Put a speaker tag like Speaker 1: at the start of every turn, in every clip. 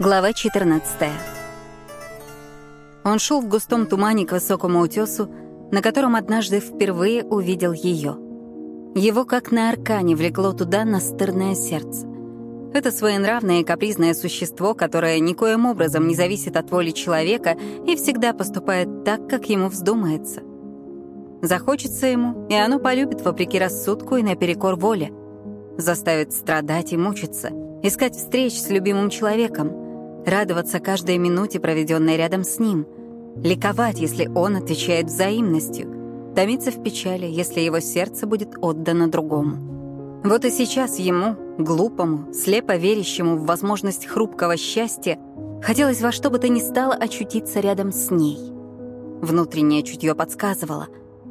Speaker 1: Глава 14. Он шел в густом тумане к высокому утесу, на котором однажды впервые увидел ее. Его, как на аркане, влекло туда настырное сердце. Это своенравное и капризное существо, которое никоим образом не зависит от воли человека и всегда поступает так, как ему вздумается. Захочется ему, и оно полюбит вопреки рассудку и наперекор воле. Заставит страдать и мучиться, искать встреч с любимым человеком — радоваться каждой минуте, проведенной рядом с ним, ликовать, если он отвечает взаимностью, томиться в печали, если его сердце будет отдано другому. Вот и сейчас ему, глупому, слепо верящему в возможность хрупкого счастья, хотелось во что бы то ни стало очутиться рядом с ней. Внутреннее чутье подсказывало.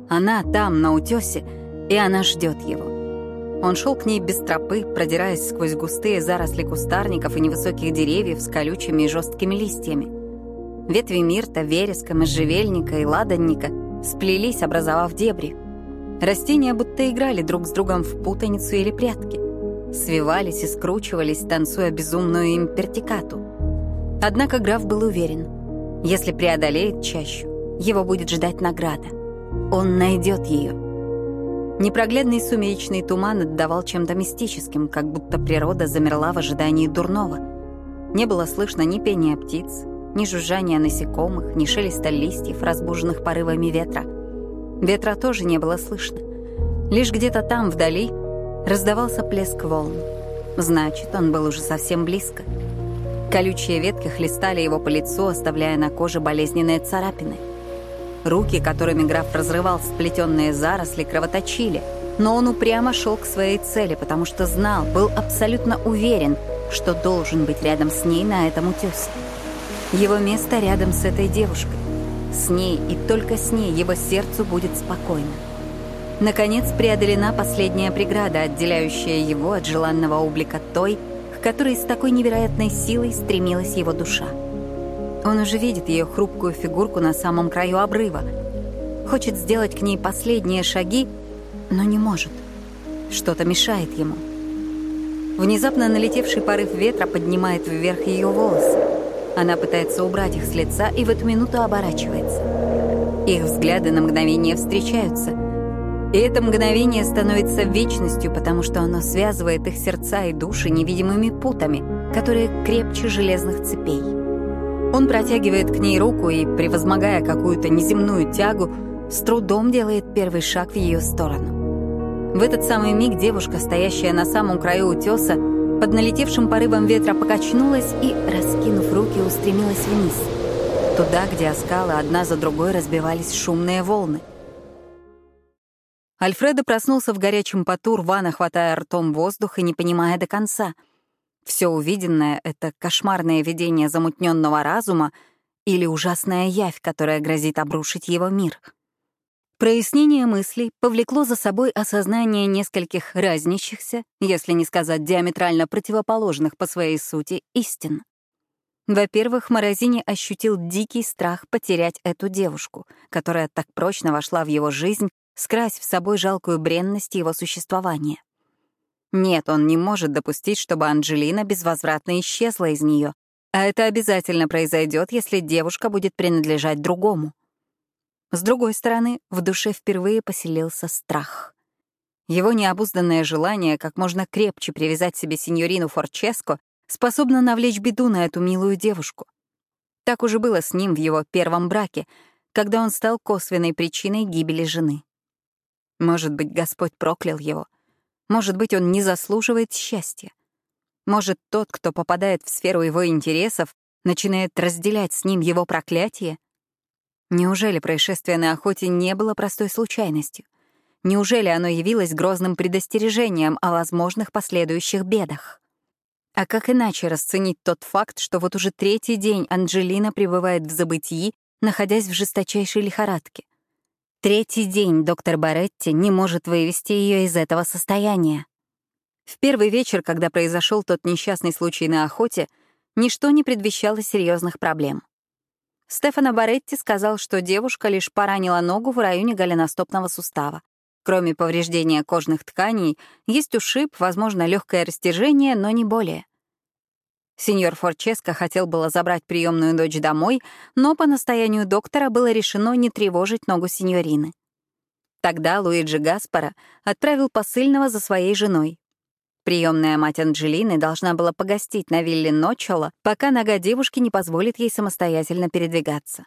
Speaker 1: Она там, на утёсе, и она ждет его. Он шел к ней без тропы, продираясь сквозь густые заросли кустарников и невысоких деревьев с колючими и жесткими листьями. Ветви мирта, вереска, можжевельника и ладанника сплелись, образовав дебри. Растения будто играли друг с другом в путаницу или прятки. Свивались и скручивались, танцуя безумную импертикату. Однако граф был уверен, если преодолеет чащу, его будет ждать награда. Он найдет ее. Непроглядный сумеречный туман отдавал чем-то мистическим, как будто природа замерла в ожидании дурного. Не было слышно ни пения птиц, ни жужжания насекомых, ни шелеста листьев, разбуженных порывами ветра. Ветра тоже не было слышно. Лишь где-то там, вдали, раздавался плеск волн. Значит, он был уже совсем близко. Колючие ветки хлестали его по лицу, оставляя на коже болезненные царапины — Руки, которыми граф разрывал сплетенные заросли, кровоточили. Но он упрямо шел к своей цели, потому что знал, был абсолютно уверен, что должен быть рядом с ней на этом утесе. Его место рядом с этой девушкой. С ней и только с ней его сердцу будет спокойно. Наконец преодолена последняя преграда, отделяющая его от желанного облика той, к которой с такой невероятной силой стремилась его душа. Он уже видит ее хрупкую фигурку на самом краю обрыва. Хочет сделать к ней последние шаги, но не может. Что-то мешает ему. Внезапно налетевший порыв ветра поднимает вверх ее волосы. Она пытается убрать их с лица и в эту минуту оборачивается. Их взгляды на мгновение встречаются. И это мгновение становится вечностью, потому что оно связывает их сердца и души невидимыми путами, которые крепче железных цепей. Он протягивает к ней руку и, превозмогая какую-то неземную тягу, с трудом делает первый шаг в ее сторону. В этот самый миг девушка, стоящая на самом краю утеса, под налетевшим порывом ветра покачнулась и, раскинув руки, устремилась вниз, туда, где о скалы одна за другой разбивались шумные волны. Альфредо проснулся в горячем поту, рвано хватая ртом воздух и не понимая до конца — все увиденное — это кошмарное видение замутненного разума или ужасная явь, которая грозит обрушить его мир. Прояснение мыслей повлекло за собой осознание нескольких разнящихся, если не сказать диаметрально противоположных по своей сути, истин. Во-первых, Морозини ощутил дикий страх потерять эту девушку, которая так прочно вошла в его жизнь, скрась в собой жалкую бренность его существования. Нет, он не может допустить, чтобы Анджелина безвозвратно исчезла из нее, а это обязательно произойдет, если девушка будет принадлежать другому. С другой стороны, в душе впервые поселился страх. Его необузданное желание как можно крепче привязать себе сеньорину Форческо способно навлечь беду на эту милую девушку. Так уже было с ним в его первом браке, когда он стал косвенной причиной гибели жены. Может быть, Господь проклял его — может быть, он не заслуживает счастья. Может, тот, кто попадает в сферу его интересов, начинает разделять с ним его проклятие? Неужели происшествие на охоте не было простой случайностью? Неужели оно явилось грозным предостережением о возможных последующих бедах? А как иначе расценить тот факт, что вот уже третий день Анджелина пребывает в забытии, находясь в жесточайшей лихорадке? Третий день доктор Баретти не может вывести ее из этого состояния. В первый вечер, когда произошел тот несчастный случай на охоте, ничто не предвещало серьезных проблем. Стефано Баретти сказал, что девушка лишь поранила ногу в районе голеностопного сустава. Кроме повреждения кожных тканей, есть ушиб, возможно, легкое растяжение, но не более. Сеньор Форческо хотел было забрать приемную дочь домой, но по настоянию доктора было решено не тревожить ногу сеньорины. Тогда Луиджи Гаспара отправил посыльного за своей женой. Приемная мать Анджелины должна была погостить на вилле Ночола, пока нога девушки не позволит ей самостоятельно передвигаться.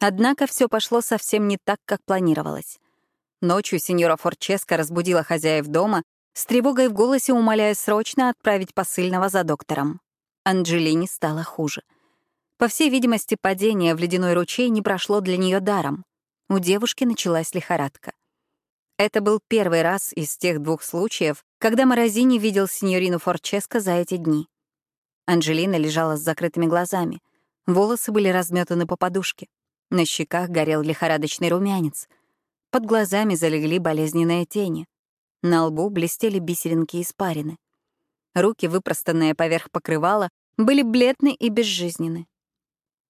Speaker 1: Однако все пошло совсем не так, как планировалось. Ночью сеньора Форческо разбудила хозяев дома, с тревогой в голосе умоляя срочно отправить посыльного за доктором. Анджелине стало хуже. По всей видимости, падение в ледяной ручей не прошло для нее даром. У девушки началась лихорадка. Это был первый раз из тех двух случаев, когда Морозини видел сеньорину Форческо за эти дни. Анджелина лежала с закрытыми глазами. Волосы были разметаны по подушке. На щеках горел лихорадочный румянец. Под глазами залегли болезненные тени. На лбу блестели бисеринки испарины. Руки, выпростанные поверх покрывала, были бледны и безжизненны.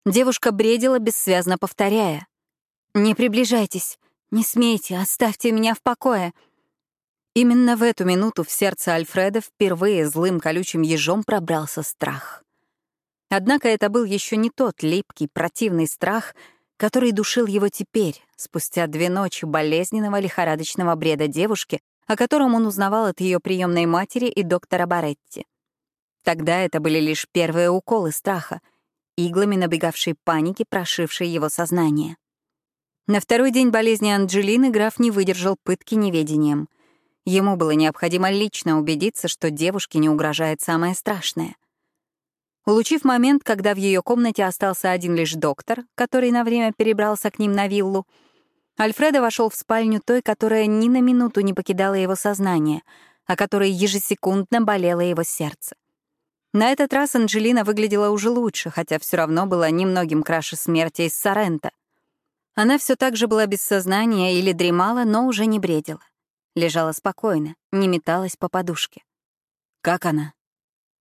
Speaker 1: Девушка бредила, бессвязно повторяя. «Не приближайтесь, не смейте, оставьте меня в покое». Именно в эту минуту в сердце Альфреда впервые злым колючим ежом пробрался страх. Однако это был еще не тот липкий, противный страх, который душил его теперь, спустя две ночи болезненного лихорадочного бреда девушки, о котором он узнавал от ее приемной матери и доктора Баретти. Тогда это были лишь первые уколы страха, иглами набегавшей паники, прошившей его сознание. На второй день болезни Анджелины граф не выдержал пытки неведением. Ему было необходимо лично убедиться, что девушке не угрожает самое страшное. Улучив момент, когда в ее комнате остался один лишь доктор, который на время перебрался к ним на виллу, Альфредо вошел в спальню той, которая ни на минуту не покидала его сознание, о которой ежесекундно болело его сердце. На этот раз Анджелина выглядела уже лучше, хотя все равно была немногим краше смерти из Сорента. Она все так же была без сознания или дремала, но уже не бредила. Лежала спокойно, не металась по подушке. «Как она?»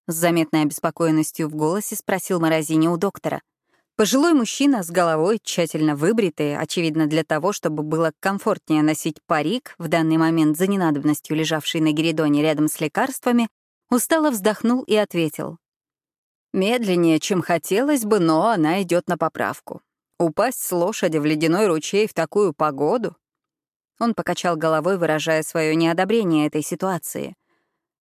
Speaker 1: С заметной обеспокоенностью в голосе спросил Морозини у доктора — Пожилой мужчина с головой, тщательно выбритый, очевидно, для того, чтобы было комфортнее носить парик, в данный момент за ненадобностью лежавший на геридоне рядом с лекарствами, устало вздохнул и ответил. «Медленнее, чем хотелось бы, но она идет на поправку. Упасть с лошади в ледяной ручей в такую погоду?» Он покачал головой, выражая свое неодобрение этой ситуации.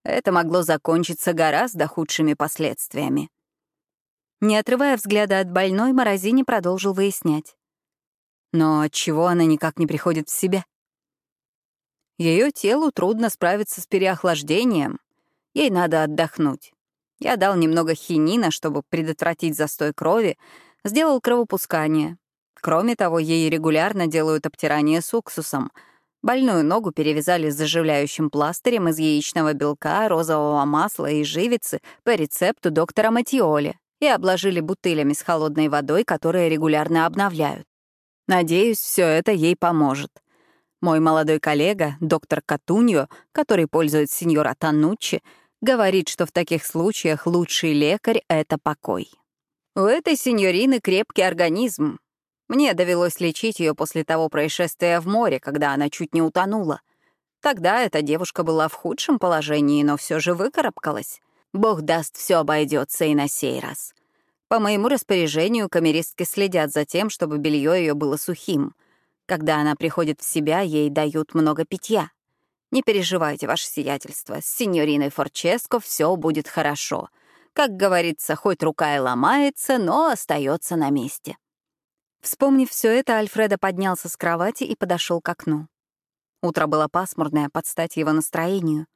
Speaker 1: Это могло закончиться гораздо худшими последствиями. Не отрывая взгляда от больной, Морозини продолжил выяснять. Но отчего она никак не приходит в себя? Ее телу трудно справиться с переохлаждением. Ей надо отдохнуть. Я дал немного хинина, чтобы предотвратить застой крови, сделал кровопускание. Кроме того, ей регулярно делают обтирание с уксусом. Больную ногу перевязали заживляющим пластырем из яичного белка, розового масла и живицы по рецепту доктора Матиоли и обложили бутылями с холодной водой, которые регулярно обновляют. Надеюсь, все это ей поможет. Мой молодой коллега, доктор Катуньо, который пользуется сеньора Тануччи, говорит, что в таких случаях лучший лекарь — это покой. У этой сеньорины крепкий организм. Мне довелось лечить ее после того происшествия в море, когда она чуть не утонула. Тогда эта девушка была в худшем положении, но все же выкарабкалась. Бог даст, все обойдется и на сей раз. По моему распоряжению камеристки следят за тем, чтобы белье ее было сухим. Когда она приходит в себя, ей дают много питья. Не переживайте, ваше сиятельство, с сеньориной Форческо все будет хорошо. Как говорится, хоть рука и ломается, но остается на месте. Вспомнив все это, Альфредо поднялся с кровати и подошел к окну. Утро было пасмурное, под стать его настроению.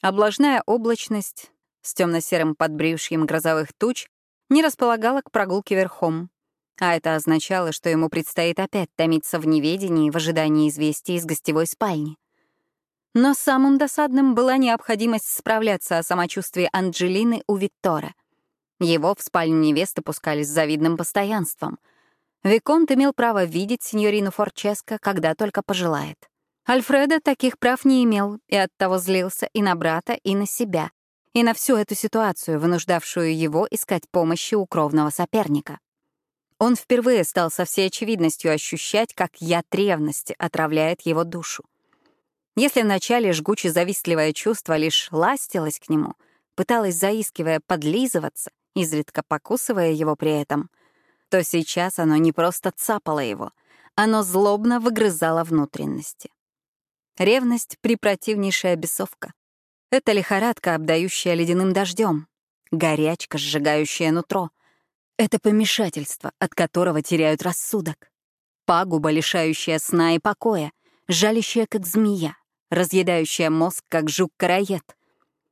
Speaker 1: Облажная облачность, с темно-серым подбрившим грозовых туч не располагала к прогулке верхом. А это означало, что ему предстоит опять томиться в неведении в ожидании известий из гостевой спальни. Но самым досадным была необходимость справляться о самочувствии Анджелины у Виктора. Его в спальню невесты пускали с завидным постоянством. Виконт имел право видеть сеньорину Форческо, когда только пожелает. Альфредо таких прав не имел и оттого злился и на брата, и на себя, и на всю эту ситуацию, вынуждавшую его искать помощи у кровного соперника. Он впервые стал со всей очевидностью ощущать, как яд ревности отравляет его душу. Если вначале жгуче завистливое чувство лишь ластилось к нему, пыталась, заискивая, подлизываться, изредка покусывая его при этом, то сейчас оно не просто цапало его, оно злобно выгрызало внутренности. Ревность — припротивнейшая бесовка. Это лихорадка, обдающая ледяным дождем, горячка, сжигающая нутро. Это помешательство, от которого теряют рассудок. Пагуба, лишающая сна и покоя, жалящая, как змея, разъедающая мозг, как жук-караед.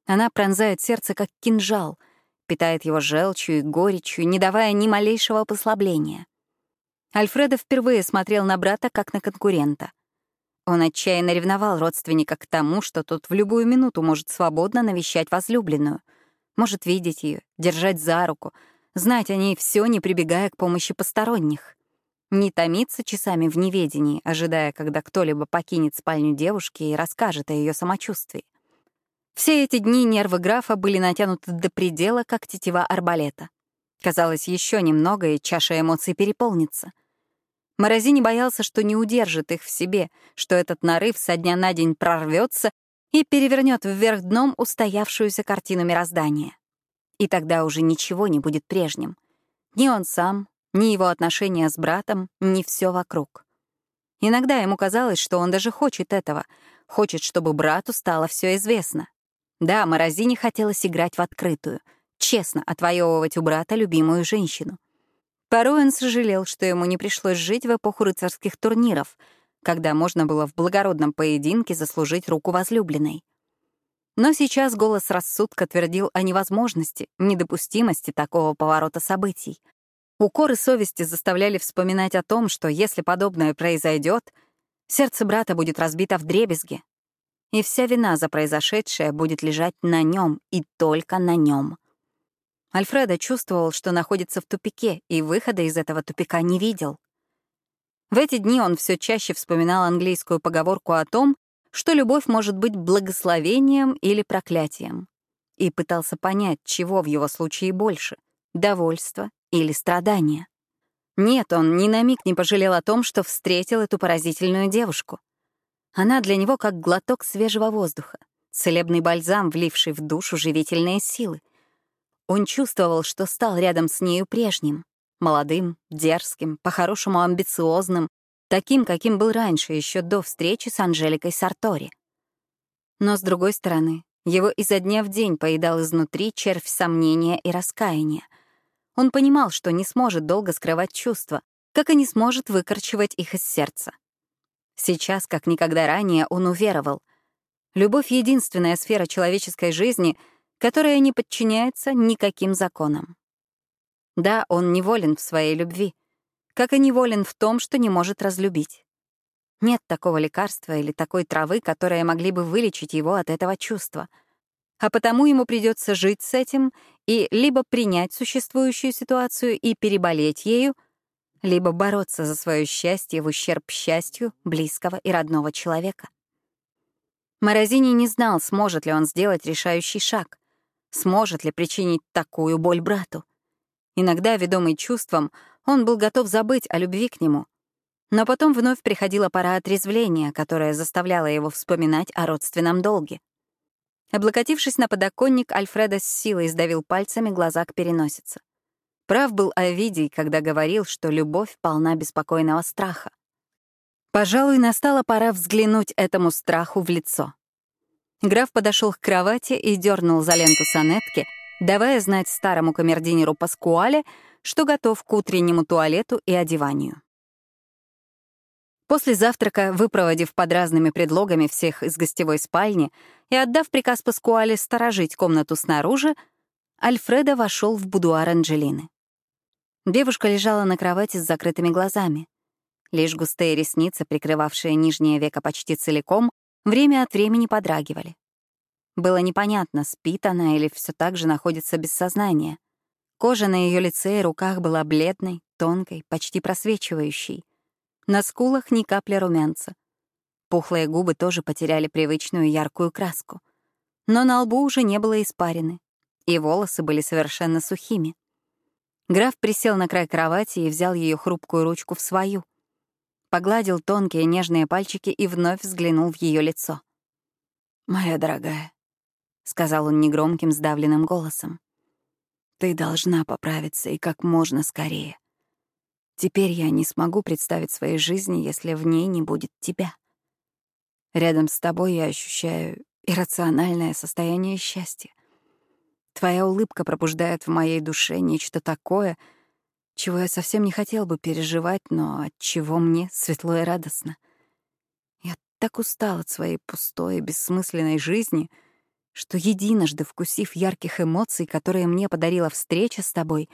Speaker 1: Она пронзает сердце, как кинжал, питает его желчью и горечью, не давая ни малейшего послабления. Альфредо впервые смотрел на брата, как на конкурента. Он отчаянно ревновал родственника к тому, что тот в любую минуту может свободно навещать возлюбленную, может видеть ее, держать за руку, знать о ней все, не прибегая к помощи посторонних. Не томиться часами в неведении, ожидая, когда кто-либо покинет спальню девушки и расскажет о ее самочувствии. Все эти дни нервы графа были натянуты до предела, как тетива арбалета. Казалось, еще немного, и чаша эмоций переполнится. Морозини боялся, что не удержит их в себе, что этот нарыв со дня на день прорвется и перевернет вверх дном устоявшуюся картину мироздания. И тогда уже ничего не будет прежним. Ни он сам, ни его отношения с братом, ни все вокруг. Иногда ему казалось, что он даже хочет этого, хочет, чтобы брату стало все известно. Да, Морозине хотелось играть в открытую, честно отвоевывать у брата любимую женщину — Порой он сожалел, что ему не пришлось жить в эпоху рыцарских турниров, когда можно было в благородном поединке заслужить руку возлюбленной. Но сейчас голос рассудка твердил о невозможности, недопустимости такого поворота событий. Укоры совести заставляли вспоминать о том, что если подобное произойдет, сердце брата будет разбито в дребезге, и вся вина за произошедшее будет лежать на нем и только на нем. Альфредо чувствовал, что находится в тупике, и выхода из этого тупика не видел. В эти дни он все чаще вспоминал английскую поговорку о том, что любовь может быть благословением или проклятием, и пытался понять, чего в его случае больше — довольство или страдания. Нет, он ни на миг не пожалел о том, что встретил эту поразительную девушку. Она для него как глоток свежего воздуха, целебный бальзам, вливший в душу живительные силы. Он чувствовал, что стал рядом с нею прежним, молодым, дерзким, по-хорошему амбициозным, таким, каким был раньше, еще до встречи с Анжеликой Сартори. Но, с другой стороны, его изо дня в день поедал изнутри червь сомнения и раскаяния. Он понимал, что не сможет долго скрывать чувства, как и не сможет выкорчевать их из сердца. Сейчас, как никогда ранее, он уверовал. Любовь — единственная сфера человеческой жизни — которая не подчиняется никаким законам. Да, он неволен в своей любви, как и неволен в том, что не может разлюбить. Нет такого лекарства или такой травы, которые могли бы вылечить его от этого чувства. А потому ему придется жить с этим и либо принять существующую ситуацию и переболеть ею, либо бороться за свое счастье в ущерб счастью близкого и родного человека. Морозини не знал, сможет ли он сделать решающий шаг. Сможет ли причинить такую боль брату? Иногда, ведомый чувством, он был готов забыть о любви к нему. Но потом вновь приходила пора отрезвления, которая заставляла его вспоминать о родственном долге. Облокотившись на подоконник, Альфредо с силой сдавил пальцами глаза к переносице. Прав был Овидий, когда говорил, что любовь полна беспокойного страха. Пожалуй, настала пора взглянуть этому страху в лицо. Граф подошел к кровати и дернул за ленту сонетки, давая знать старому камердинеру Паскуале, что готов к утреннему туалету и одеванию. После завтрака, выпроводив под разными предлогами всех из гостевой спальни и отдав приказ Паскуале сторожить комнату снаружи, Альфредо вошел в будуар Анджелины. Девушка лежала на кровати с закрытыми глазами. Лишь густые ресницы, прикрывавшие нижнее веко почти целиком, время от времени подрагивали. Было непонятно, спит она или все так же находится без сознания. Кожа на ее лице и руках была бледной, тонкой, почти просвечивающей. На скулах ни капли румянца. Пухлые губы тоже потеряли привычную яркую краску. Но на лбу уже не было испарины, и волосы были совершенно сухими. Граф присел на край кровати и взял ее хрупкую ручку в свою — погладил тонкие нежные пальчики и вновь взглянул в ее лицо. «Моя дорогая, — сказал он негромким, сдавленным голосом. «Ты должна поправиться и как можно скорее. Теперь я не смогу представить своей жизни, если в ней не будет тебя. Рядом с тобой я ощущаю иррациональное состояние счастья. Твоя улыбка пробуждает в моей душе нечто такое, чего я совсем не хотел бы переживать, но от чего мне светло и радостно. Я так устал от своей пустой и бессмысленной жизни, что единожды вкусив ярких эмоций, которые мне подарила встреча с тобой,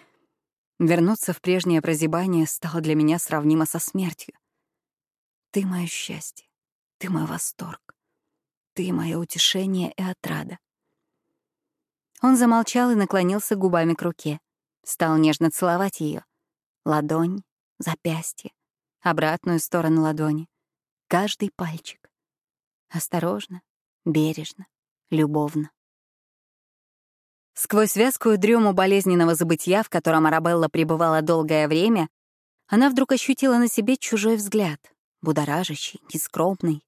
Speaker 1: вернуться в прежнее прозябание стало для меня сравнимо со смертью. Ты — мое счастье, ты — мой восторг, ты — мое утешение и отрада. Он замолчал и наклонился губами к руке. Стал нежно целовать ее. Ладонь, запястье, обратную сторону ладони. Каждый пальчик. Осторожно, бережно, любовно. Сквозь вязкую дрему болезненного забытья, в котором Арабелла пребывала долгое время, она вдруг ощутила на себе чужой взгляд, будоражащий, нескромный.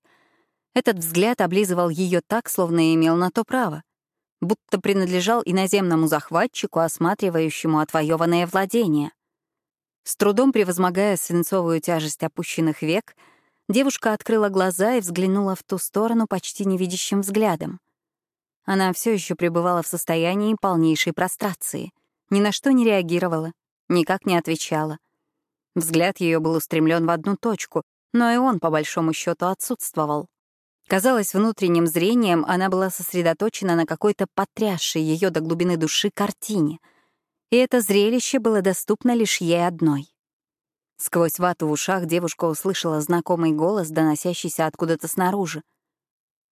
Speaker 1: Этот взгляд облизывал ее так, словно имел на то право будто принадлежал иноземному захватчику, осматривающему отвоеванное владение. С трудом превозмогая свинцовую тяжесть опущенных век, девушка открыла глаза и взглянула в ту сторону почти невидящим взглядом. Она все еще пребывала в состоянии полнейшей прострации, ни на что не реагировала, никак не отвечала. Взгляд ее был устремлен в одну точку, но и он, по большому счету, отсутствовал. Казалось, внутренним зрением она была сосредоточена на какой-то потрясшей ее до глубины души картине, и это зрелище было доступно лишь ей одной. Сквозь вату в ушах девушка услышала знакомый голос, доносящийся откуда-то снаружи.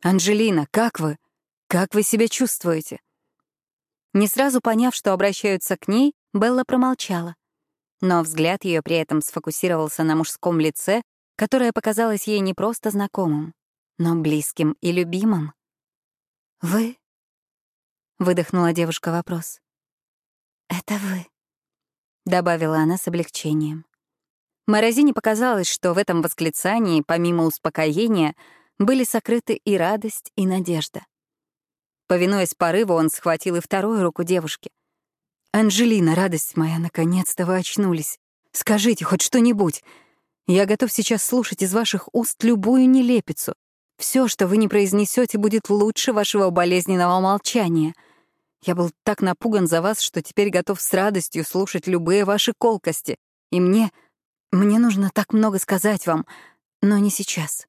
Speaker 1: «Анжелина, как вы? Как вы себя чувствуете?» Не сразу поняв, что обращаются к ней, Белла промолчала. Но взгляд ее при этом сфокусировался на мужском лице, которое показалось ей не просто знакомым, но близким и любимым. «Вы?» — выдохнула девушка вопрос. «Это вы», — добавила она с облегчением. Морозине показалось, что в этом восклицании, помимо успокоения, были сокрыты и радость, и надежда. Повинуясь порыву, он схватил и вторую руку девушки. «Анжелина, радость моя, наконец-то вы очнулись. Скажите хоть что-нибудь. Я готов сейчас слушать из ваших уст любую нелепицу. Все, что вы не произнесете, будет лучше вашего болезненного молчания. Я был так напуган за вас, что теперь готов с радостью слушать любые ваши колкости. И мне... мне нужно так много сказать вам, но не сейчас.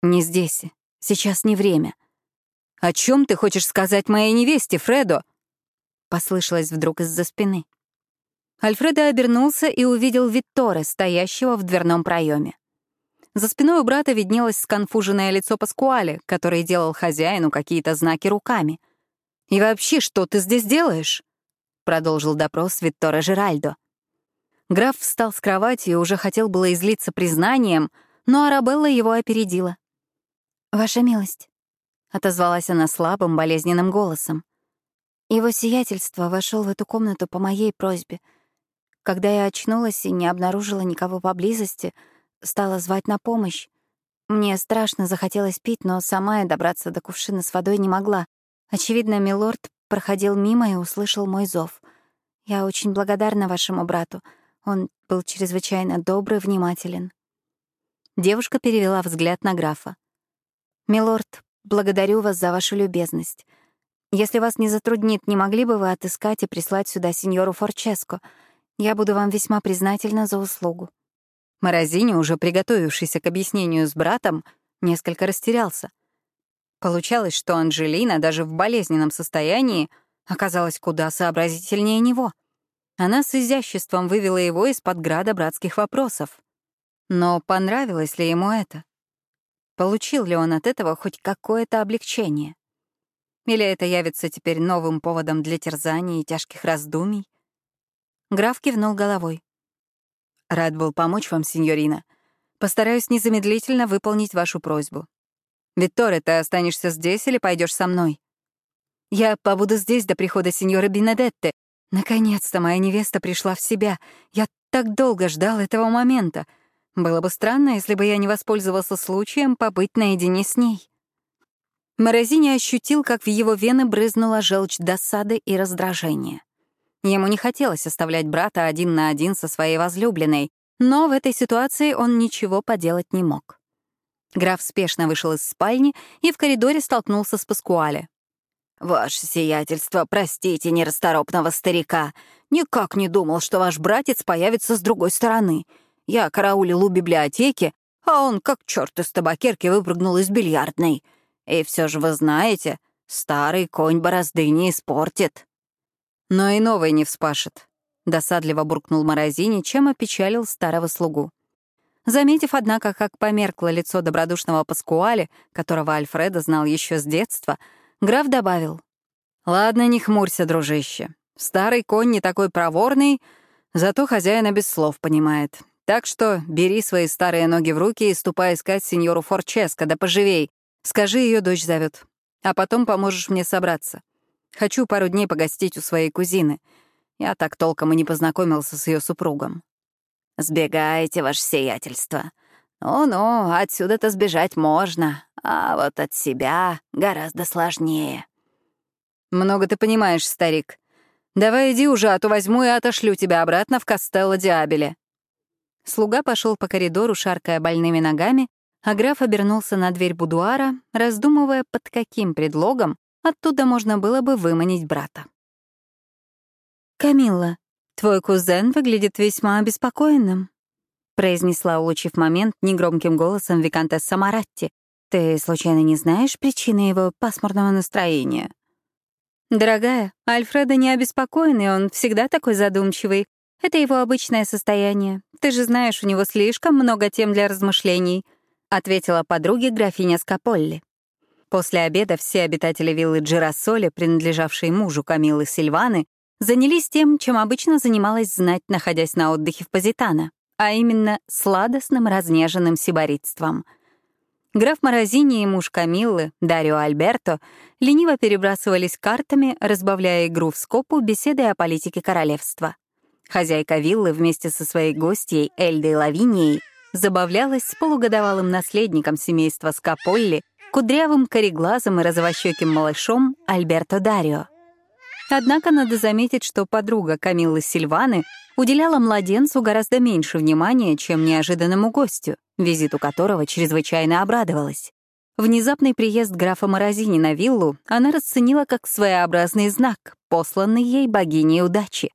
Speaker 1: Не здесь. Сейчас не время. «О чем ты хочешь сказать моей невесте, Фредо?» Послышалось вдруг из-за спины. Альфредо обернулся и увидел Витторе, стоящего в дверном проеме. За спиной у брата виднелось сконфуженное лицо Паскуали, который делал хозяину какие-то знаки руками. «И вообще, что ты здесь делаешь?» — продолжил допрос Витторе Жеральдо. Граф встал с кровати и уже хотел было излиться признанием, но Арабелла его опередила. «Ваша милость», — отозвалась она слабым, болезненным голосом. «Его сиятельство вошел в эту комнату по моей просьбе. Когда я очнулась и не обнаружила никого поблизости — стала звать на помощь. Мне страшно захотелось пить, но сама я добраться до кувшина с водой не могла. Очевидно, милорд проходил мимо и услышал мой зов. Я очень благодарна вашему брату. Он был чрезвычайно добрый, внимателен. Девушка перевела взгляд на графа. «Милорд, благодарю вас за вашу любезность. Если вас не затруднит, не могли бы вы отыскать и прислать сюда сеньору Форческо? Я буду вам весьма признательна за услугу». Морозини, уже приготовившийся к объяснению с братом, несколько растерялся. Получалось, что Анжелина даже в болезненном состоянии оказалась куда сообразительнее него. Она с изяществом вывела его из-под града братских вопросов. Но понравилось ли ему это? Получил ли он от этого хоть какое-то облегчение? Или это явится теперь новым поводом для терзаний и тяжких раздумий? Граф кивнул головой. Рад был помочь вам, сеньорина. Постараюсь незамедлительно выполнить вашу просьбу. Витторе, ты останешься здесь или пойдешь со мной? Я побуду здесь до прихода сеньора Бенедетте. Наконец-то моя невеста пришла в себя. Я так долго ждал этого момента. Было бы странно, если бы я не воспользовался случаем побыть наедине с ней. Морозини ощутил, как в его вены брызнула желчь досады и раздражения. Ему не хотелось оставлять брата один на один со своей возлюбленной, но в этой ситуации он ничего поделать не мог. Граф спешно вышел из спальни и в коридоре столкнулся с Паскуале. «Ваше сиятельство, простите нерасторопного старика. Никак не думал, что ваш братец появится с другой стороны. Я караулил у библиотеки, а он, как черт из табакерки, выпрыгнул из бильярдной. И все же вы знаете, старый конь борозды не испортит. Но и новый не вспашет. Досадливо буркнул Морозини, чем опечалил старого слугу. Заметив, однако, как померкло лицо добродушного Паскуали, которого Альфреда знал еще с детства, граф добавил. «Ладно, не хмурься, дружище. Старый конь не такой проворный, зато хозяина без слов понимает. Так что бери свои старые ноги в руки и ступай искать сеньору Форческо, да поживей, Скажи, ее дочь зовет, а потом поможешь мне собраться. Хочу пару дней погостить у своей кузины. Я так толком и не познакомился с ее супругом. Сбегайте, ваше сиятельство. Ну-ну, отсюда-то сбежать можно, а вот от себя гораздо сложнее. Много ты понимаешь, старик. Давай иди уже, а то возьму и отошлю тебя обратно в Костелло Диабеле. Слуга пошел по коридору, шаркая больными ногами, а граф обернулся на дверь будуара, раздумывая, под каким предлогом оттуда можно было бы выманить брата. «Камилла, твой кузен выглядит весьма обеспокоенным», — произнесла, улучив момент, негромким голосом виконтесса Маратти. «Ты, случайно, не знаешь причины его пасмурного настроения?» «Дорогая, Альфреда не обеспокоенный, он всегда такой задумчивый. Это его обычное состояние. Ты же знаешь, у него слишком много тем для размышлений ответила подруге графиня Скаполли. После обеда все обитатели виллы Джирасоли, принадлежавшей мужу Камилы Сильваны, занялись тем, чем обычно занималась знать, находясь на отдыхе в Позитано, а именно сладостным разнеженным сиборитством. Граф Морозини и муж Камиллы, Дарио Альберто, лениво перебрасывались картами, разбавляя игру в скопу беседой о политике королевства. Хозяйка виллы вместе со своей гостьей Эльдой Лавинией забавлялась с полугодовалым наследником семейства Скаполли, кудрявым кореглазым и розовощеким малышом Альберто Дарио. Однако надо заметить, что подруга Камиллы Сильваны уделяла младенцу гораздо меньше внимания, чем неожиданному гостю, визиту которого чрезвычайно обрадовалась. Внезапный приезд графа Морозини на виллу она расценила как своеобразный знак, посланный ей богиней удачи.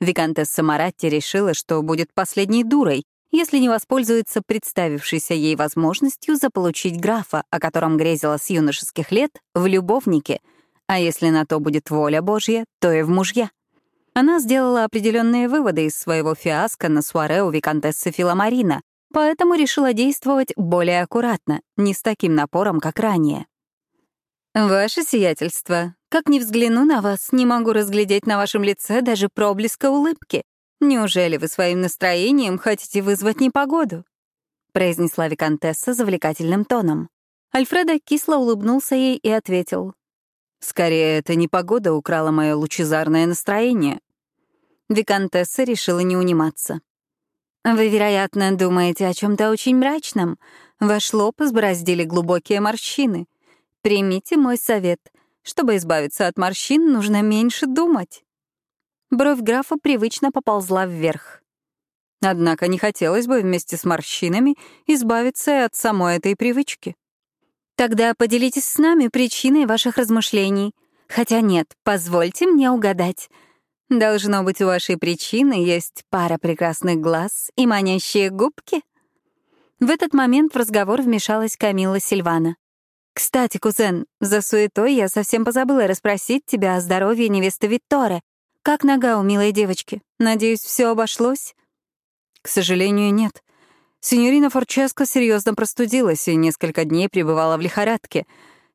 Speaker 1: Викантесса Маратти решила, что будет последней дурой, если не воспользуется представившейся ей возможностью заполучить графа, о котором грезила с юношеских лет, в любовнике, а если на то будет воля Божья, то и в мужья. Она сделала определенные выводы из своего фиаско на суаре у виконтессы Филомарина, поэтому решила действовать более аккуратно, не с таким напором, как ранее. «Ваше сиятельство, как ни взгляну на вас, не могу разглядеть на вашем лице даже проблеска улыбки», «Неужели вы своим настроением хотите вызвать непогоду?» — произнесла Викантесса завлекательным тоном. Альфредо кисло улыбнулся ей и ответил. «Скорее, это непогода украла мое лучезарное настроение». Викантесса решила не униматься. «Вы, вероятно, думаете о чем то очень мрачном. Ваш лоб избороздили глубокие морщины. Примите мой совет. Чтобы избавиться от морщин, нужно меньше думать». Бровь графа привычно поползла вверх. Однако не хотелось бы вместе с морщинами избавиться и от самой этой привычки. Тогда поделитесь с нами причиной ваших размышлений. Хотя нет, позвольте мне угадать. Должно быть, у вашей причины есть пара прекрасных глаз и манящие губки? В этот момент в разговор вмешалась Камила Сильвана. «Кстати, кузен, за суетой я совсем позабыла расспросить тебя о здоровье невесты Витторе. Как нога у милой девочки? Надеюсь, все обошлось? К сожалению, нет. Синьорина Форческо серьезно простудилась и несколько дней пребывала в лихорадке.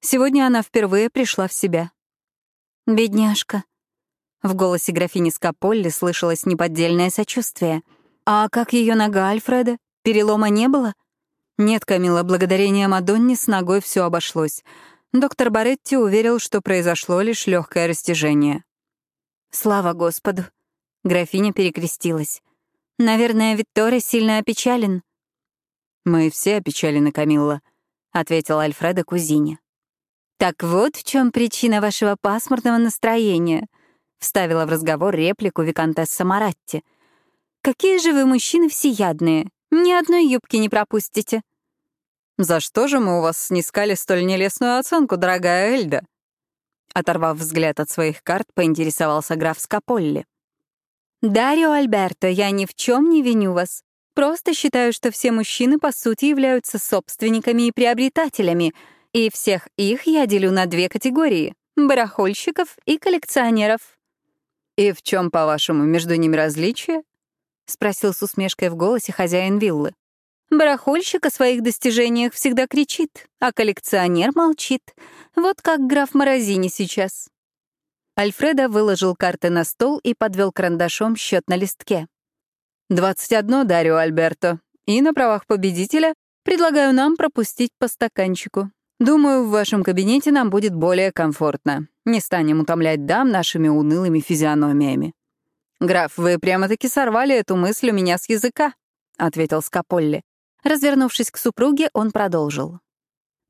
Speaker 1: Сегодня она впервые пришла в себя. «Бедняжка». В голосе графини Скаполли слышалось неподдельное сочувствие. «А как ее нога, Альфреда? Перелома не было?» «Нет, Камила, благодарение Мадонне с ногой все обошлось. Доктор Баретти уверил, что произошло лишь легкое растяжение. Слава Господу. Графиня перекрестилась. Наверное, Виктория сильно опечален. Мы все опечалены, Камилла, ответил Альфредо кузине. «Так вот в чем причина вашего пасмурного настроения», — вставила в разговор реплику виконтесса Маратти. «Какие же вы мужчины всеядные! Ни одной юбки не пропустите!»
Speaker 2: «За что же мы у вас снискали столь нелестную оценку, дорогая Эльда?» Оторвав взгляд от своих карт, поинтересовался граф Скаполли.
Speaker 1: «Дарио Альберто, я ни в чем не виню вас. Просто считаю, что все мужчины, по сути, являются собственниками и приобретателями, и всех их я делю на две категории — барахольщиков и коллекционеров».
Speaker 2: «И в чем, по-вашему, между ними различие?» — спросил с усмешкой в голосе хозяин виллы.
Speaker 1: Барахольщик о своих достижениях всегда кричит, а коллекционер молчит. Вот как граф Морозини сейчас.
Speaker 2: Альфредо выложил карты на стол и подвел карандашом счет на листке. «Двадцать одно, Дарио Альберто. И на правах победителя предлагаю нам пропустить по стаканчику. Думаю, в вашем кабинете нам будет более комфортно. Не станем утомлять дам нашими унылыми физиономиями». «Граф, вы прямо-таки сорвали эту мысль у меня с языка», — ответил Скаполли.
Speaker 1: Развернувшись к супруге, он продолжил.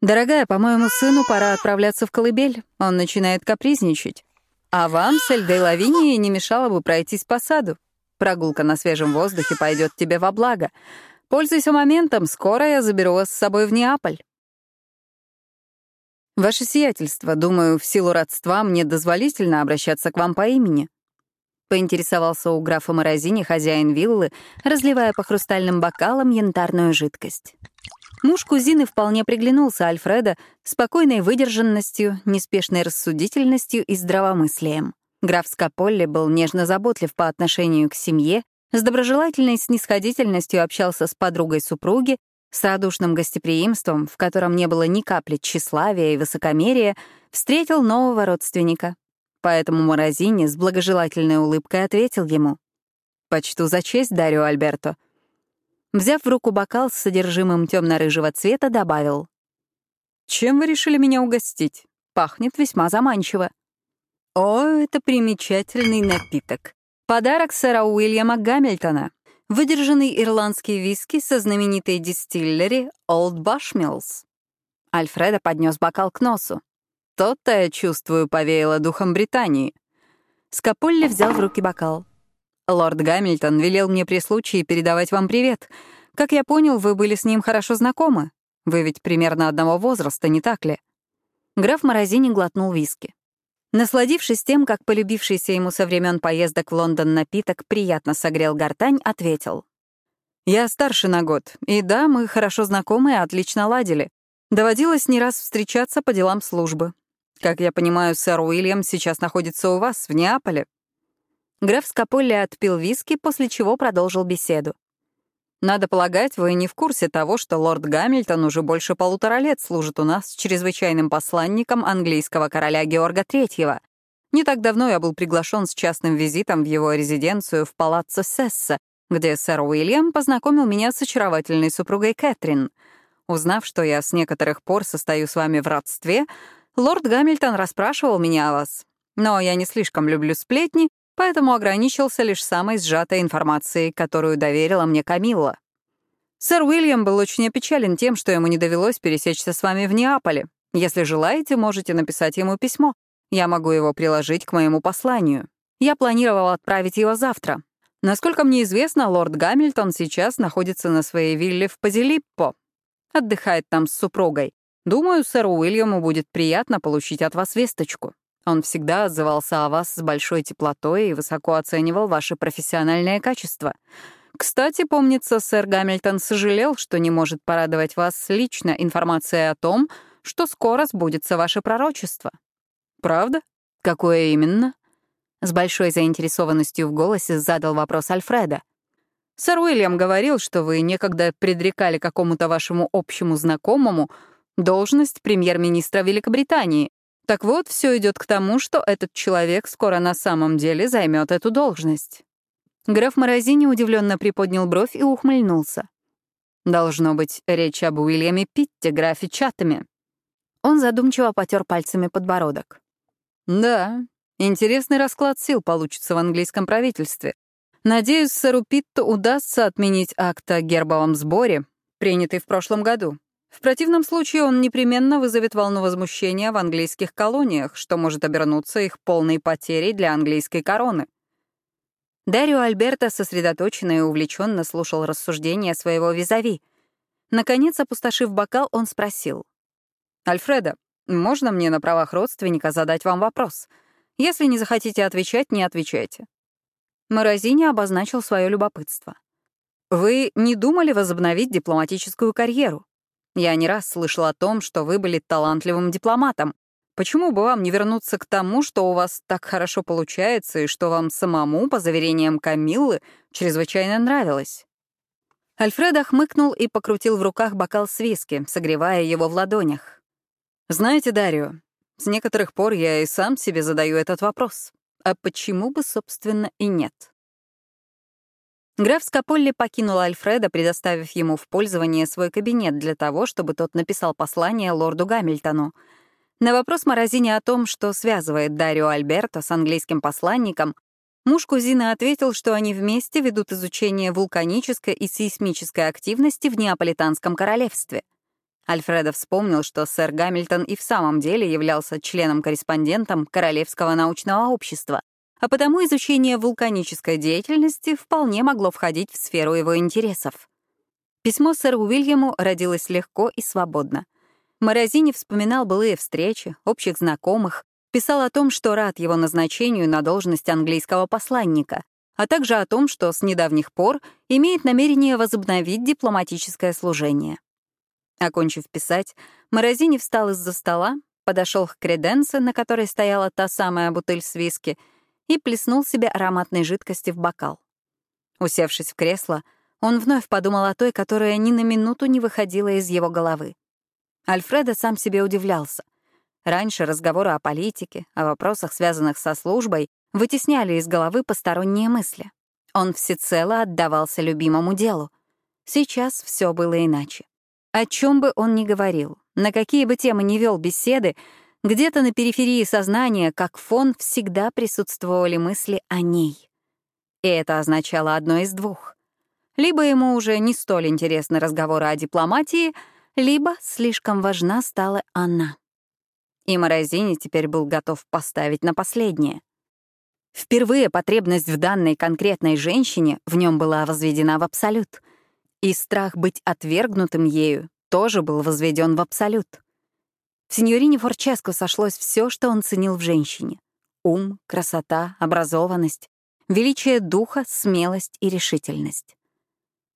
Speaker 2: «Дорогая, по-моему, сыну пора отправляться в колыбель. Он начинает капризничать. А вам с Эльдой Лавинией не мешало бы пройтись по саду. Прогулка на свежем воздухе пойдет тебе во благо. Пользуйся моментом, скоро я заберу вас с собой в Неаполь». «Ваше сиятельство, думаю, в силу родства мне дозволительно обращаться к вам по имени», поинтересовался у графа Морозини хозяин виллы, разливая по хрустальным бокалам янтарную жидкость. Муж кузины вполне приглянулся Альфреда спокойной выдержанностью, неспешной рассудительностью и здравомыслием. Граф Скаполли был нежно заботлив по отношению к семье, с доброжелательной снисходительностью общался с подругой супруги, с радушным гостеприимством, в котором не было ни капли тщеславия и высокомерия, встретил нового родственника, Поэтому Морозини с благожелательной улыбкой ответил ему. «Почту за честь, Дарио Альберто». Взяв в руку бокал с содержимым темно-рыжего цвета, добавил. «Чем вы решили меня угостить? Пахнет весьма заманчиво». «О, это примечательный напиток. Подарок сэра Уильяма Гамильтона. Выдержанный ирландский виски со знаменитой дистиллери Old Bushmills». Альфреда поднес бокал к носу. То-то, я чувствую, повеяло духом Британии. Скаполли взял в руки бокал. «Лорд Гамильтон велел мне при случае передавать вам привет. Как я понял, вы были с ним хорошо знакомы. Вы ведь примерно одного возраста, не так ли?» Граф Морозини глотнул виски. Насладившись тем, как полюбившийся ему со времен поездок в Лондон напиток приятно согрел гортань, ответил. «Я старше на год, и да, мы хорошо знакомы и отлично ладили. Доводилось не раз встречаться по делам службы. Как я понимаю, сэр Уильям сейчас находится у вас, в Неаполе». Граф Скаполли отпил виски, после чего продолжил беседу. «Надо полагать, вы не в курсе того, что лорд Гамильтон уже больше полутора лет служит у нас чрезвычайным посланником английского короля Георга III. Не так давно я был приглашен с частным визитом в его резиденцию в палаццо Сесса, где сэр Уильям познакомил меня с очаровательной супругой Кэтрин. Узнав, что я с некоторых пор состою с вами в родстве, Лорд Гамильтон расспрашивал меня о вас. Но я не слишком люблю сплетни, поэтому ограничился лишь самой сжатой информацией, которую доверила мне Камилла. Сэр Уильям был очень опечален тем, что ему не довелось пересечься с вами в Неаполе. Если желаете, можете написать ему письмо. Я могу его приложить к моему посланию. Я планировал отправить его завтра. Насколько мне известно, лорд Гамильтон сейчас находится на своей вилле в Пазилиппо. Отдыхает там с супругой. Думаю, сэру Уильяму будет приятно получить от вас весточку. Он всегда отзывался о вас с большой теплотой и высоко оценивал ваши профессиональные качества. Кстати, помнится, сэр Гамильтон сожалел, что не может порадовать вас лично информацией о том, что скоро сбудется ваше пророчество. Правда? Какое именно? С большой заинтересованностью в голосе задал вопрос Альфреда. Сэр Уильям говорил, что вы некогда предрекали какому-то вашему общему знакомому должность премьер-министра Великобритании. Так вот, все идет к тому, что этот человек скоро на самом деле займет эту должность. Граф Морозини удивленно приподнял бровь и ухмыльнулся. Должно быть, речь об Уильяме Питте, графе Чатами. Он задумчиво потер пальцами подбородок. Да, интересный расклад сил получится в английском правительстве. Надеюсь, сэру Питту удастся отменить акт о гербовом сборе, принятый в прошлом году. В противном случае он непременно вызовет волну возмущения в английских колониях, что может обернуться их полной потерей для английской короны. Дарио Альберто сосредоточенно и увлеченно слушал рассуждения своего визави. Наконец, опустошив бокал, он спросил. «Альфреда, можно мне на правах родственника задать вам вопрос? Если не захотите отвечать, не отвечайте». Морозини обозначил свое любопытство. «Вы не думали возобновить дипломатическую карьеру? Я не раз слышал о том, что вы были талантливым дипломатом. Почему бы вам не вернуться к тому, что у вас так хорошо получается и что вам самому, по заверениям Камиллы, чрезвычайно нравилось?» Альфредо хмыкнул и покрутил в руках бокал с виски, согревая его в ладонях. «Знаете, Дарио, с некоторых пор я и сам себе задаю этот вопрос. А почему бы, собственно, и нет?» Граф Скаполли покинул Альфреда, предоставив ему в пользование свой кабинет для того, чтобы тот написал послание лорду Гамильтону. На вопрос Морозини о том, что связывает Дарио Альберто с английским посланником, муж кузины ответил, что они вместе ведут изучение вулканической и сейсмической активности в Неаполитанском королевстве. Альфредо вспомнил, что сэр Гамильтон и в самом деле являлся членом-корреспондентом Королевского научного общества, а потому изучение вулканической деятельности вполне могло входить в сферу его интересов. Письмо сэру Уильяму родилось легко и свободно. Морозини вспоминал былые встречи, общих знакомых, писал о том, что рад его назначению на должность английского посланника, а также о том, что с недавних пор имеет намерение возобновить дипломатическое служение. Окончив писать, Морозини встал из-за стола, подошел к креденце, на которой стояла та самая бутыль с виски, и плеснул себе ароматной жидкости в бокал. Усевшись в кресло, он вновь подумал о той, которая ни на минуту не выходила из его головы. Альфредо сам себе удивлялся. Раньше разговоры о политике, о вопросах, связанных со службой, вытесняли из головы посторонние мысли. Он всецело отдавался любимому делу. Сейчас все было иначе. О чем бы он ни говорил, на какие бы темы ни вел беседы, где-то на периферии сознания, как фон, всегда присутствовали мысли о ней. И это означало одно из двух. Либо ему уже не столь интересны разговоры о дипломатии, либо слишком важна стала она. И Морозини теперь был готов поставить на последнее. Впервые потребность в данной конкретной женщине в нем была возведена в абсолют. И страх быть отвергнутым ею тоже был возведен в абсолют. В сеньорине Форческо сошлось все, что он ценил в женщине. Ум, красота, образованность, величие духа, смелость и решительность.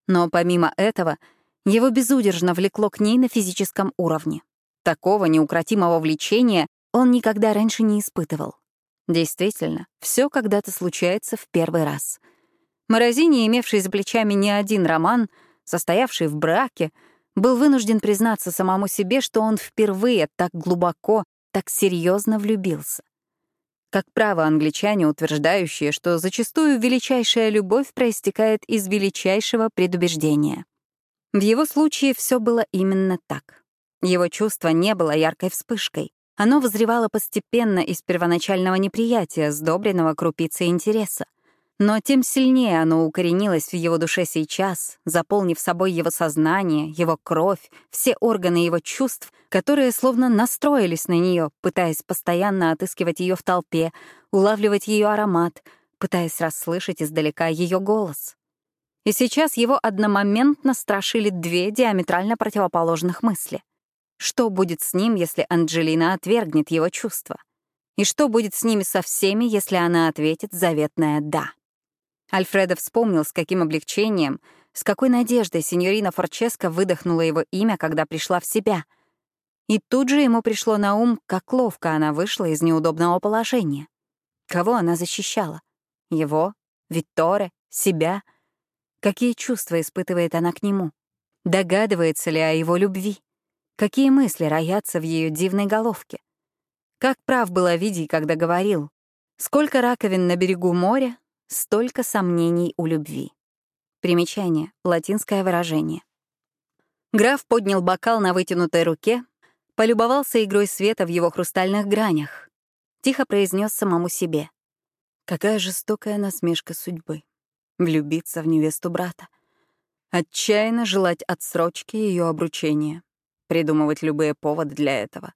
Speaker 2: Но помимо этого, его безудержно влекло к ней на физическом уровне. Такого неукротимого влечения он никогда раньше не испытывал. Действительно, все когда-то случается в первый раз. Морозини, имевший за плечами не один роман, состоявший в браке, был вынужден признаться самому себе, что он впервые так глубоко, так серьезно влюбился. Как право англичане, утверждающие, что зачастую величайшая любовь проистекает из величайшего предубеждения. В его случае все было именно так. Его чувство не было яркой вспышкой. Оно возревало постепенно из первоначального неприятия, сдобренного крупицей интереса. Но тем сильнее оно укоренилось в его душе сейчас, заполнив собой его сознание, его кровь, все органы его чувств, которые словно настроились на нее, пытаясь постоянно отыскивать ее в толпе, улавливать ее аромат, пытаясь расслышать издалека ее голос. И сейчас его одномоментно страшили две диаметрально противоположных мысли. Что будет с ним, если Анджелина отвергнет его чувства? И что будет с ними со всеми, если она ответит заветное «да»? Альфредо вспомнил, с каким облегчением, с какой надеждой сеньорина Форческо выдохнула его имя, когда пришла в себя. И тут же ему пришло на ум, как ловко она вышла из неудобного положения. Кого она защищала? Его? Витторе? Себя? Какие чувства испытывает она к нему? Догадывается ли о его любви? Какие мысли роятся в ее дивной головке? Как прав был Овидий, когда говорил, «Сколько раковин на берегу моря, Столько сомнений у любви. Примечание. Латинское выражение. Граф поднял бокал на вытянутой руке, полюбовался игрой света в его хрустальных гранях. Тихо произнес самому себе. Какая жестокая насмешка судьбы. Влюбиться в невесту брата. Отчаянно желать отсрочки ее обручения. придумывать любые поводы для этого.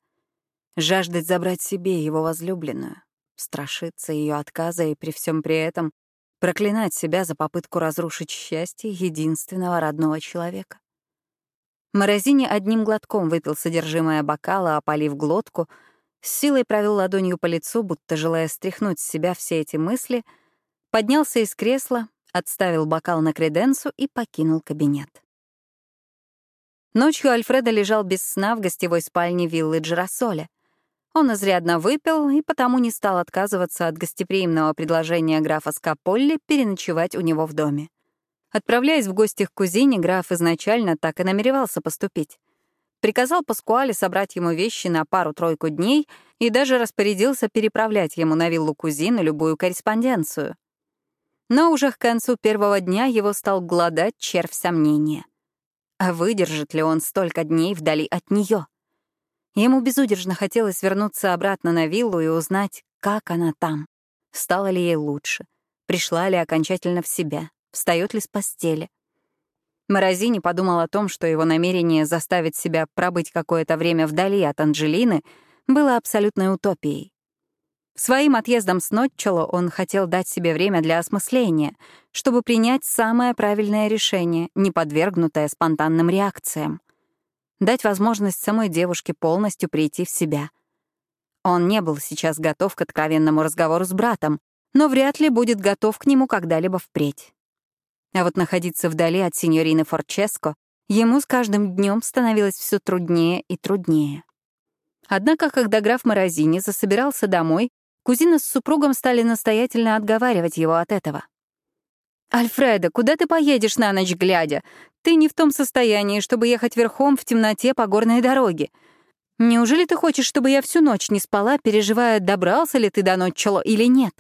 Speaker 2: Жаждать забрать себе его возлюбленную, страшиться ее отказа и при всем при этом проклинать себя за попытку разрушить счастье единственного родного человека. Морозини одним глотком выпил содержимое бокала, опалив глотку, с силой провел ладонью по лицу, будто желая стряхнуть с себя все эти мысли, поднялся из кресла, отставил бокал на креденцу и покинул кабинет. Ночью Альфредо лежал без сна в гостевой спальне виллы Джерасоля. Он изрядно выпил и потому не стал отказываться от гостеприимного предложения графа Скаполли переночевать у него в доме. Отправляясь в гости к кузине, граф изначально так и намеревался поступить. Приказал Паскуале собрать ему вещи на пару-тройку дней и даже распорядился переправлять ему на виллу кузины любую корреспонденцию. Но уже к концу первого дня его стал гладать червь сомнения. А выдержит ли он столько дней вдали от нее? Ему безудержно хотелось вернуться обратно на виллу и узнать, как она там. Стало ли ей лучше? Пришла ли окончательно в себя? Встает ли с постели? Морозини подумал о том, что его намерение заставить себя пробыть какое-то время вдали от Анджелины было абсолютной утопией. Своим отъездом с Нотчело он хотел дать себе время для осмысления, чтобы принять самое правильное решение, не подвергнутое спонтанным реакциям. Дать возможность самой девушке полностью прийти в себя. Он не был сейчас готов к откровенному разговору с братом, но вряд ли будет готов к нему когда-либо впредь. А вот находиться вдали от сеньорины Форческо ему с каждым днем становилось все труднее и труднее. Однако, когда граф Морозини засобирался домой, кузина с супругом стали настоятельно отговаривать его от этого. «Альфредо, куда ты поедешь на ночь глядя? Ты не в том состоянии, чтобы ехать верхом в темноте по горной дороге. Неужели ты хочешь, чтобы я всю ночь не спала, переживая, добрался ли ты до Ноччело или нет?»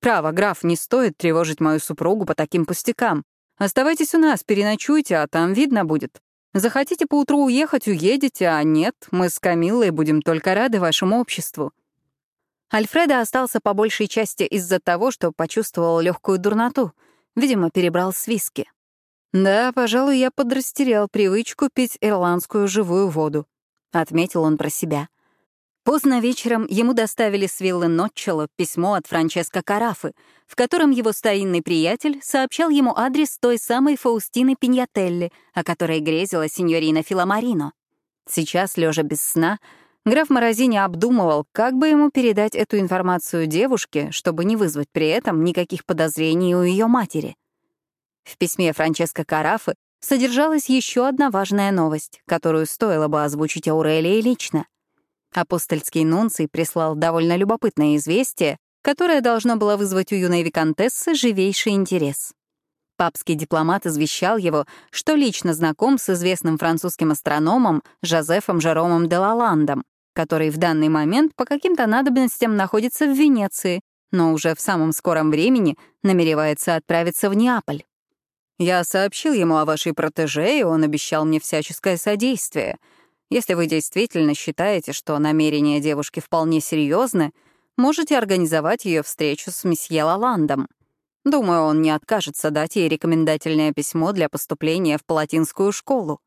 Speaker 2: Право, граф, не стоит тревожить мою супругу по таким пустякам. Оставайтесь у нас, переночуйте, а там видно будет. Захотите поутру уехать — уедете, а нет, мы с Камиллой будем только рады вашему обществу». Альфредо остался по большей части из-за того, что почувствовал легкую дурноту. Видимо, перебрал с виски. «Да, пожалуй, я подрастерял привычку пить ирландскую живую воду», — отметил он про себя. Поздно вечером ему доставили с виллы Нотчелло письмо от Франческо Карафы, в котором его старинный приятель сообщал ему адрес той самой Фаустины Пиньятелли, о которой грезила сеньорина Филомарино. Сейчас, лежа без сна, граф Морозини обдумывал, как бы ему передать эту информацию девушке, чтобы не вызвать при этом никаких подозрений у ее матери. В письме Франческо Карафы содержалась еще одна важная новость, которую стоило бы озвучить Аурелии лично — Апостольский нунций прислал довольно любопытное известие, которое должно было вызвать у юной виконтессы живейший интерес. Папский дипломат извещал его, что лично знаком с известным французским астрономом Жозефом Жеромом де Лаландом, который в данный момент по каким-то надобностям находится в Венеции, но уже в самом скором времени намеревается отправиться в Неаполь. Я сообщил ему о вашей протеже, и он обещал мне всяческое содействие — если вы действительно считаете, что намерения девушки вполне серьезны, можете организовать ее встречу с месье Лаландом. Думаю, он не откажется дать ей рекомендательное письмо для поступления в палатинскую школу.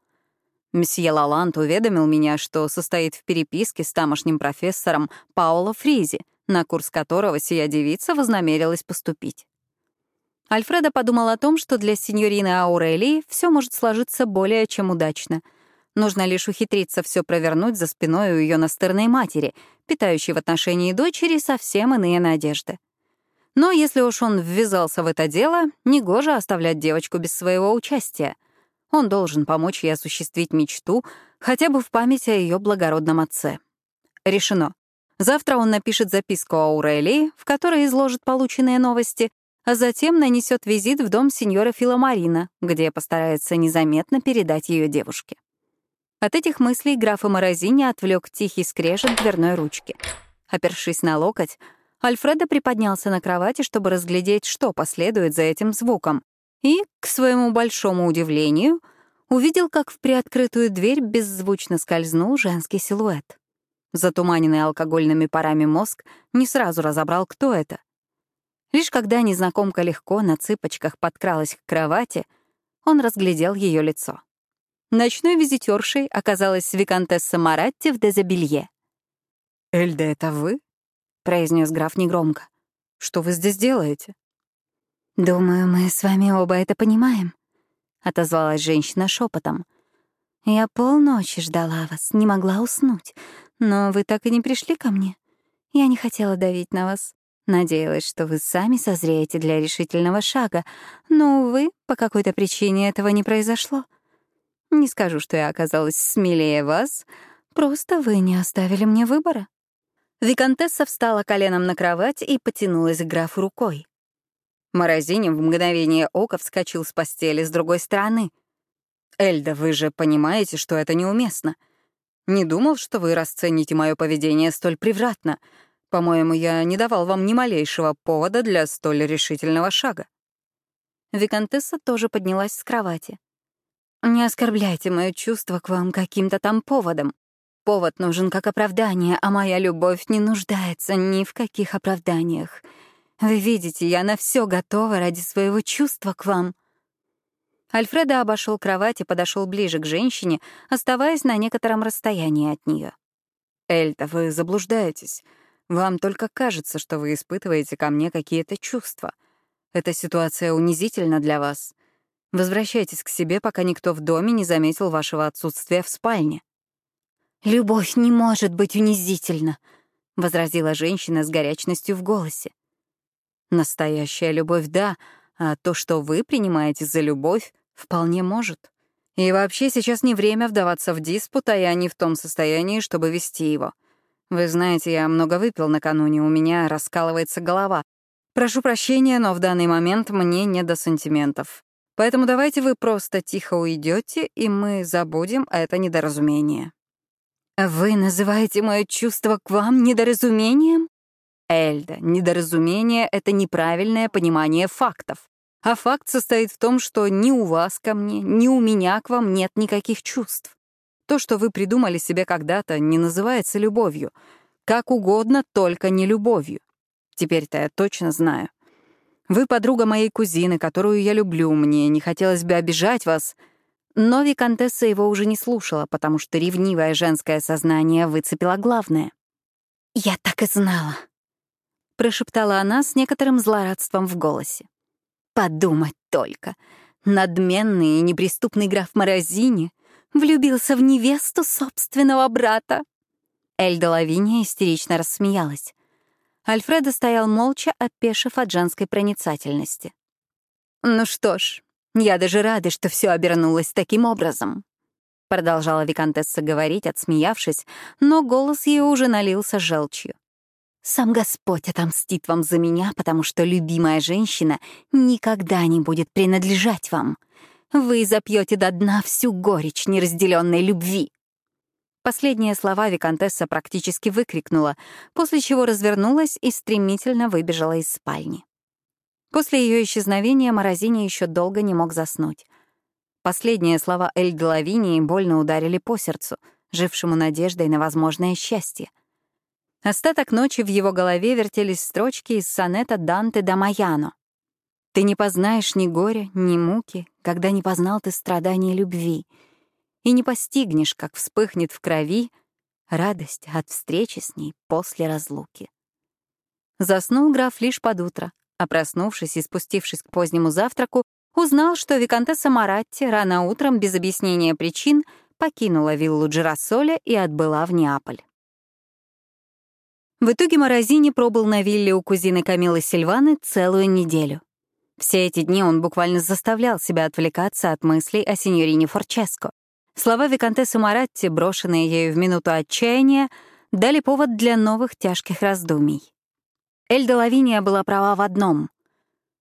Speaker 2: Месье Лаланд уведомил меня, что состоит в переписке с тамошним профессором Паоло Фризи, на курс которого сия девица вознамерилась поступить. Альфредо подумал о том, что для сеньорины Аурелии все может сложиться более чем удачно — Нужно лишь ухитриться все провернуть за спиной у ее настырной матери, питающей в отношении дочери совсем иные надежды. Но если уж он ввязался в это дело, негоже оставлять девочку без своего участия. Он должен помочь ей осуществить мечту хотя бы в память о ее благородном отце. Решено. Завтра он напишет записку Аурелии, в которой изложит полученные новости, а затем нанесет визит в дом сеньора Филомарина, где постарается незаметно передать ее девушке. От этих мыслей графа Морозини отвлек тихий скрежет дверной ручки. Опершись на локоть, Альфредо приподнялся на кровати, чтобы разглядеть, что последует за этим звуком, и, к своему большому удивлению, увидел, как в приоткрытую дверь беззвучно скользнул женский силуэт. Затуманенный алкогольными парами мозг не сразу разобрал, кто это. Лишь когда незнакомка легко на цыпочках подкралась к кровати, он разглядел ее лицо.
Speaker 1: Ночной визитершей оказалась виконтесса Маратти в Дезабелье.
Speaker 2: «Эльда, это вы?» — произнес граф негромко. «Что вы здесь делаете?»
Speaker 1: «Думаю, мы с вами оба это понимаем», — отозвалась женщина шепотом. «Я полночи ждала вас, не могла уснуть, но вы так и не пришли ко мне. Я не хотела давить на вас. Надеялась, что вы сами созреете для решительного шага, но, увы, по какой-то причине этого не произошло. Не скажу, что я оказалась смелее вас, просто вы не оставили мне выбора. Викантесса встала коленом на кровать и потянулась к графу рукой.
Speaker 2: Морозини в мгновение ока вскочил с постели с другой стороны. «Эльда, вы же понимаете, что это неуместно. Не думал, что вы расцените мое поведение столь превратно. По-моему, я не давал вам ни малейшего повода для столь решительного шага».
Speaker 1: Викантесса тоже поднялась с кровати. Не оскорбляйте мое чувство к вам каким-то там поводом. Повод нужен как оправдание, а моя любовь не нуждается ни в каких оправданиях. Вы видите, я на все готова ради своего чувства к вам. Альфредо обошел кровать и подошел ближе к женщине, оставаясь на некотором расстоянии от нее.
Speaker 2: «Эльта, вы заблуждаетесь. Вам только кажется, что вы испытываете ко мне какие-то чувства. Эта ситуация унизительна для вас. Возвращайтесь к себе, пока никто в доме не заметил вашего отсутствия в спальне».
Speaker 1: «Любовь не может быть унизительна», — возразила женщина с горячностью в голосе.
Speaker 2: «Настоящая любовь — да, а то, что вы принимаете за любовь, вполне может. И вообще сейчас не время вдаваться в диспут, а я не в том состоянии, чтобы вести его. Вы знаете, я много выпил накануне, у меня раскалывается голова. Прошу прощения, но в данный момент мне не до сантиментов. Поэтому давайте вы просто тихо уйдете, и мы забудем это недоразумение.
Speaker 1: Вы называете мое чувство к вам недоразумением?
Speaker 2: Эльда, недоразумение — это неправильное понимание фактов. А факт состоит в том, что ни у вас ко мне, ни у меня к вам нет никаких чувств. То, что вы придумали себе когда-то, не называется любовью. Как угодно, только не любовью. Теперь-то я точно знаю. Вы подруга моей кузины, которую я люблю, мне не хотелось бы обижать вас».
Speaker 1: Но Викантесса его уже не слушала, потому что ревнивое женское сознание выцепило главное. «Я так и знала», — прошептала она с некоторым злорадством в голосе. «Подумать только. Надменный и неприступный граф Морозини влюбился в невесту собственного брата». Эльда Лавиния истерично рассмеялась. Альфредо стоял молча, опешив от женской проницательности. «Ну что ж, я даже рада, что все обернулось таким образом», — продолжала Викантесса говорить, отсмеявшись, но голос ее уже налился желчью. «Сам Господь отомстит вам за меня, потому что любимая женщина никогда не будет принадлежать вам. Вы запьете до дна всю горечь неразделенной любви». Последние слова Викантесса практически выкрикнула, после чего развернулась и стремительно выбежала из спальни. После ее исчезновения Морозини еще долго не мог заснуть. Последние слова Эль Лавинии больно ударили по сердцу, жившему надеждой на возможное счастье. Остаток ночи в его голове вертелись строчки из сонета Данте да Майяно. «Ты не познаешь ни горя, ни муки, когда не познал ты страдания любви», и не постигнешь, как вспыхнет в крови радость от встречи с ней после разлуки. Заснул граф лишь под утро, а проснувшись и спустившись к позднему завтраку, узнал, что виконтесса Маратти рано утром без объяснения причин покинула виллу Джерасоля и отбыла в Неаполь. В итоге Морозини пробыл на вилле у кузины Камилы Сильваны целую неделю. Все эти дни он буквально заставлял себя отвлекаться от мыслей о синьорине Форческо. Слова виконтессы Маратти, брошенные ею в минуту отчаяния, дали повод для новых тяжких раздумий. Эльда Лавиния была права в одном.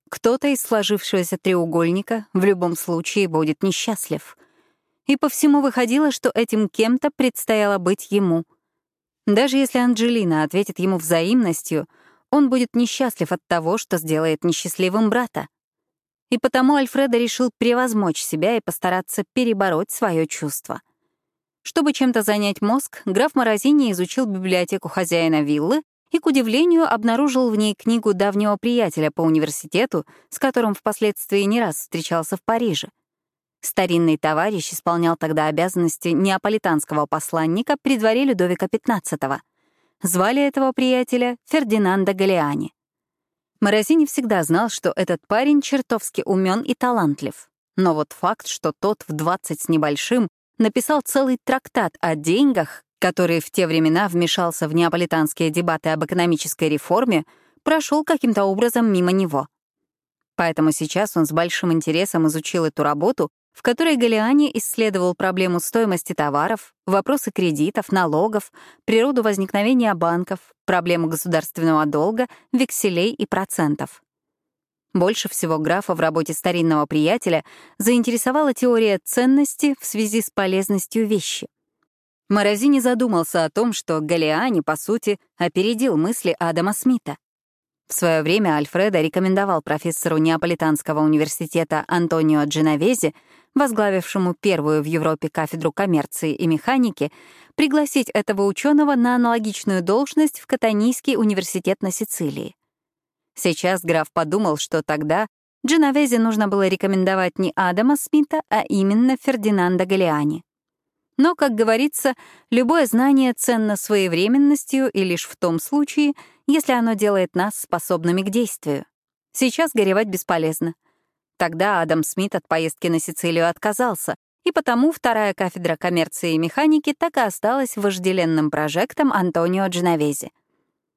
Speaker 1: Кто-то из сложившегося треугольника в любом случае будет несчастлив. И по всему выходило, что этим кем-то предстояло быть ему. Даже если Анджелина ответит ему взаимностью, он будет несчастлив от того, что сделает несчастливым брата. И потому Альфредо решил превозмочь себя и постараться перебороть свое чувство. Чтобы чем-то занять мозг, граф Морозини изучил библиотеку хозяина виллы и, к удивлению, обнаружил в ней книгу давнего приятеля по университету, с которым впоследствии не раз встречался в Париже. Старинный товарищ исполнял тогда обязанности неаполитанского посланника при дворе Людовика XV. Звали этого приятеля Фердинанда Галиани. Морозини всегда знал, что этот парень чертовски умен и талантлив. Но вот факт, что тот в 20 с небольшим написал целый трактат о деньгах, который в те времена вмешался в неаполитанские дебаты об экономической реформе, прошел каким-то образом мимо него. Поэтому сейчас он с большим интересом изучил эту работу в которой Галиани исследовал проблему стоимости товаров, вопросы кредитов, налогов, природу возникновения банков, проблему государственного долга, векселей и процентов. Больше всего графа в работе старинного приятеля заинтересовала теория ценности в связи с полезностью вещи. Морозини задумался о том, что Галиани, по сути, опередил мысли Адама Смита. В свое время Альфредо рекомендовал профессору Неаполитанского университета Антонио Дженовези возглавившему первую в Европе кафедру коммерции и механики, пригласить этого ученого на аналогичную должность в Катанийский университет на Сицилии. Сейчас граф подумал, что тогда Дженовезе нужно было рекомендовать не Адама Смита, а именно Фердинанда Галиани. Но, как говорится, любое знание ценно своевременностью и лишь в том случае, если оно делает нас способными к действию. Сейчас горевать бесполезно — Тогда Адам Смит от поездки на Сицилию отказался, и потому вторая кафедра коммерции и механики так и осталась вожделенным прожектом Антонио Дженовези.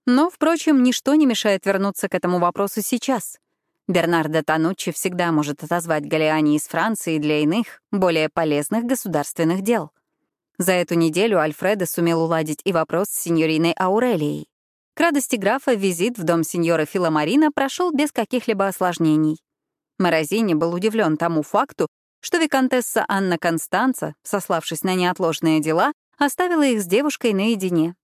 Speaker 1: Но, впрочем, ничто не мешает вернуться к этому вопросу сейчас. Бернардо Тануччи всегда может отозвать Галиани из Франции для иных, более полезных государственных дел. За эту неделю Альфредо сумел уладить и вопрос с сеньориной Аурелией. К радости графа визит в дом сеньора Филомарина прошел без каких-либо осложнений. Морозини был удивлен тому факту, что виконтесса Анна Констанца, сославшись на неотложные дела, оставила их с девушкой наедине.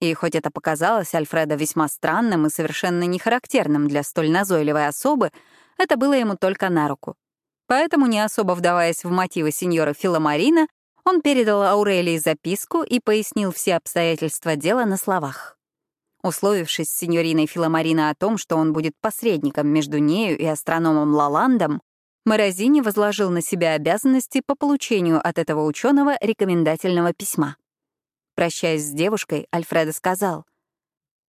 Speaker 1: И хоть это показалось Альфреда весьма странным и совершенно нехарактерным для столь назойливой особы, это было ему только на руку. Поэтому, не особо вдаваясь в мотивы сеньора Филомарина, он передал Аурелии записку и пояснил все обстоятельства дела на словах. Условившись с сеньориной Филомарина о том, что он будет посредником между нею и астрономом Лаландом, Морозини возложил на себя обязанности по получению от этого ученого рекомендательного письма. Прощаясь с девушкой, Альфредо сказал,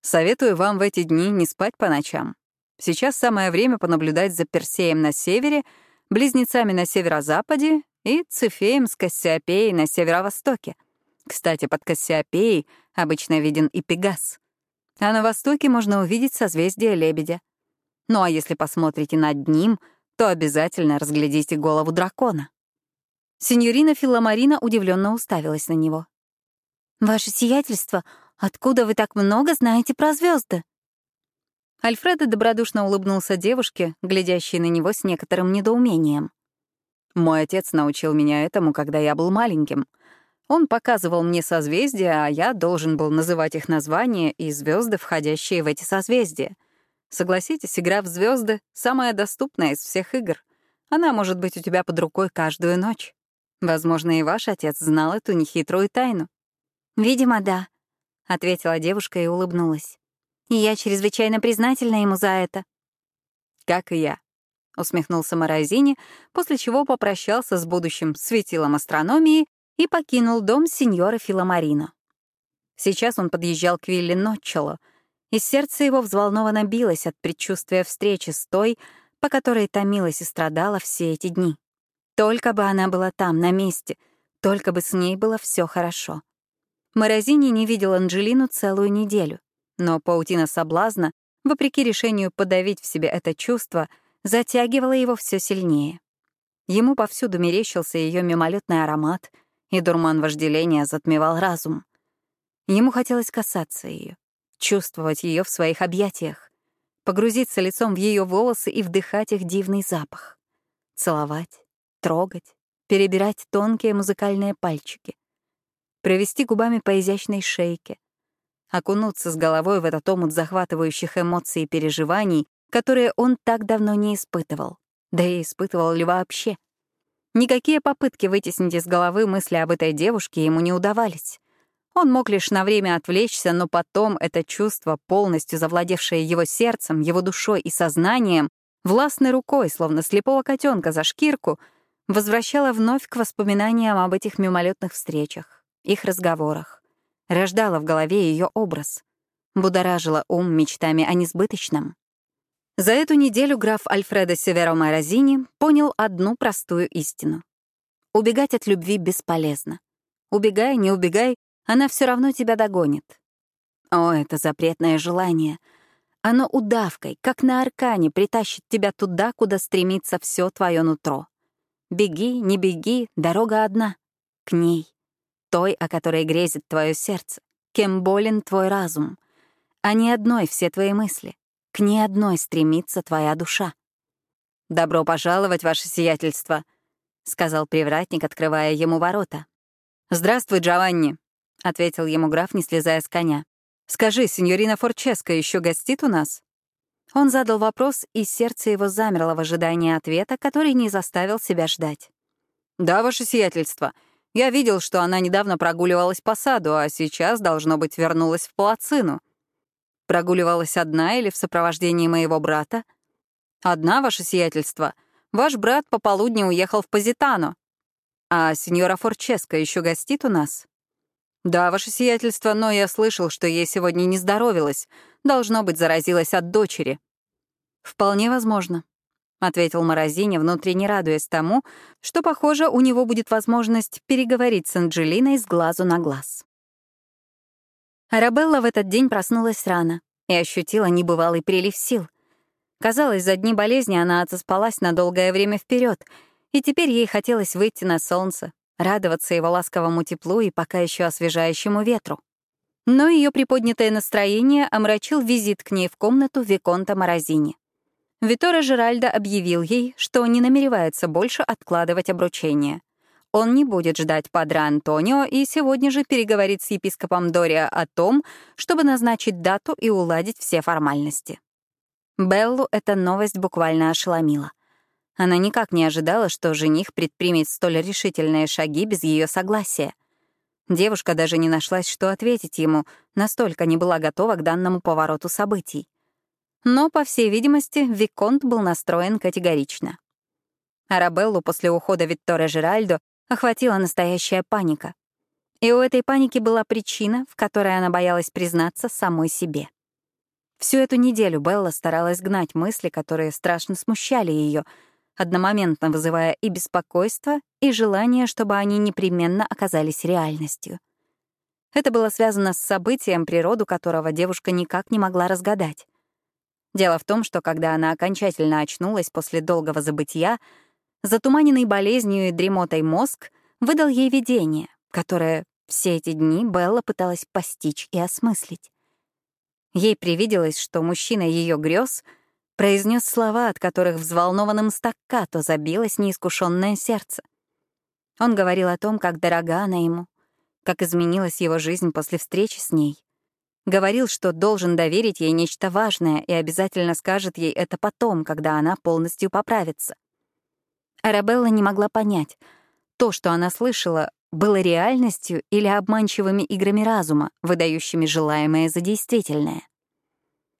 Speaker 1: «Советую вам в эти дни не спать по ночам. Сейчас самое время понаблюдать за Персеем на севере, близнецами на северо-западе и Цефеем с Кассиопеей на северо-востоке. Кстати, под Кассиопеей обычно виден и Пегас. А на востоке можно увидеть созвездие Лебедя. Ну а если посмотрите над ним, то обязательно разглядите голову дракона. Синьорина Филомарина удивленно уставилась на него. «Ваше сиятельство, откуда вы так много знаете про звезды? Альфредо добродушно улыбнулся девушке, глядящей на него с некоторым недоумением. «Мой отец научил меня этому, когда я был маленьким. Он показывал мне созвездия, а я должен был называть их названия и звезды, входящие в эти созвездия. Согласитесь, игра в звезды самая доступная из всех игр. Она может быть у тебя под рукой каждую ночь. Возможно, и ваш отец знал эту нехитрую тайну. «Видимо, да», — ответила девушка и улыбнулась. «И я чрезвычайно признательна ему за это».
Speaker 2: «Как и я», — усмехнулся Морозини, после чего попрощался с будущим светилом астрономии и покинул дом сеньора Филомарино. Сейчас он подъезжал к вилле Нотчело, и сердце его взволнованно билось от предчувствия встречи с той, по которой томилась и страдала все эти дни. Только бы она была там, на месте, только бы с ней было все хорошо. Морозини не видел Анджелину целую неделю, но паутина соблазна, вопреки решению подавить в себе это чувство, затягивала его все сильнее. Ему повсюду мерещился ее мимолетный аромат — и дурман вожделения затмевал разум. Ему хотелось касаться ее, чувствовать ее в своих объятиях, погрузиться лицом в ее волосы и вдыхать их дивный запах, целовать, трогать, перебирать тонкие музыкальные пальчики, провести губами по изящной шейке, окунуться с головой в этот омут захватывающих эмоций и переживаний, которые он так давно не испытывал, да и испытывал ли вообще. Никакие попытки вытеснить из головы мысли об этой девушке ему не удавались. Он мог лишь на время отвлечься, но потом это чувство, полностью завладевшее его сердцем, его душой и сознанием, властной рукой, словно слепого котенка за шкирку,
Speaker 1: возвращала вновь к воспоминаниям об этих мимолетных встречах, их разговорах, рождала в голове ее образ, будоражила ум мечтами о несбыточном. За эту неделю граф Альфредо Северо Морозини понял одну простую истину. Убегать от любви бесполезно. Убегай, не убегай, она все равно тебя догонит. О, это запретное желание. Оно удавкой, как на аркане, притащит тебя туда, куда стремится все твое нутро. Беги, не беги, дорога одна. К ней. Той, о которой грезит твое сердце. Кем болен твой разум. А не одной все твои мысли. К ней одной стремится твоя душа. «Добро пожаловать, ваше сиятельство», — сказал привратник, открывая ему ворота. «Здравствуй, Джованни», — ответил ему граф, не слезая с коня. «Скажи, сеньорина Форческо еще гостит у нас?» Он задал вопрос, и сердце его замерло в ожидании ответа, который не заставил себя ждать. «Да, ваше сиятельство. Я видел, что она недавно прогуливалась по саду, а сейчас, должно быть, вернулась в Плацину. Прогуливалась одна или в сопровождении моего брата?» «Одна, ваше сиятельство. Ваш брат пополудни уехал в Позитано. А сеньора Форческо еще гостит у нас?» «Да, ваше сиятельство, но я слышал, что ей сегодня не здоровилось. Должно быть, заразилась от дочери». «Вполне возможно», — ответил Морозини, внутренне радуясь тому, что, похоже, у него будет возможность переговорить с Анджелиной с глазу на глаз. Арабелла в этот день проснулась рано и ощутила небывалый прилив сил. Казалось, за дни болезни она отоспалась на долгое время вперед, и теперь ей хотелось выйти на солнце, радоваться его ласковому теплу и пока еще освежающему ветру. Но ее приподнятое настроение омрачил визит к ней в комнату Виконта Морозини. Виторе Жеральдо объявил ей, что не намеревается больше откладывать обручение. Он не будет ждать Падре Антонио и сегодня же переговорит с епископом Дориа о том, чтобы назначить дату и уладить все формальности. Беллу эта новость буквально ошеломила. Она никак не ожидала, что жених предпримет столь решительные шаги без ее согласия. Девушка даже не нашлась, что ответить ему, настолько не была готова к данному повороту событий. Но, по всей видимости, Виконт был настроен категорично. Арабеллу после ухода Викторе Жеральдо охватила настоящая паника. И у этой паники была причина, в которой она боялась признаться самой себе. Всю эту неделю Белла старалась гнать мысли, которые страшно смущали ее, одномоментно вызывая и беспокойство, и желание, чтобы они непременно оказались реальностью. Это было связано с событием, природу которого девушка никак не могла разгадать. Дело в том, что когда она окончательно очнулась после долгого забытия, затуманенный болезнью и дремотой мозг выдал ей видение, которое все эти дни Белла пыталась постичь и осмыслить. Ей привиделось, что мужчина ее грез — произнес слова, от которых взволнованным стаккато забилось неискушенное сердце. Он говорил о том, как дорога она ему, как изменилась его жизнь после встречи с ней. Говорил, что должен доверить ей нечто важное и обязательно скажет ей это потом, когда она полностью поправится. Арабелла не могла понять, то, что она слышала, было реальностью или обманчивыми играми разума, выдающими желаемое за действительное.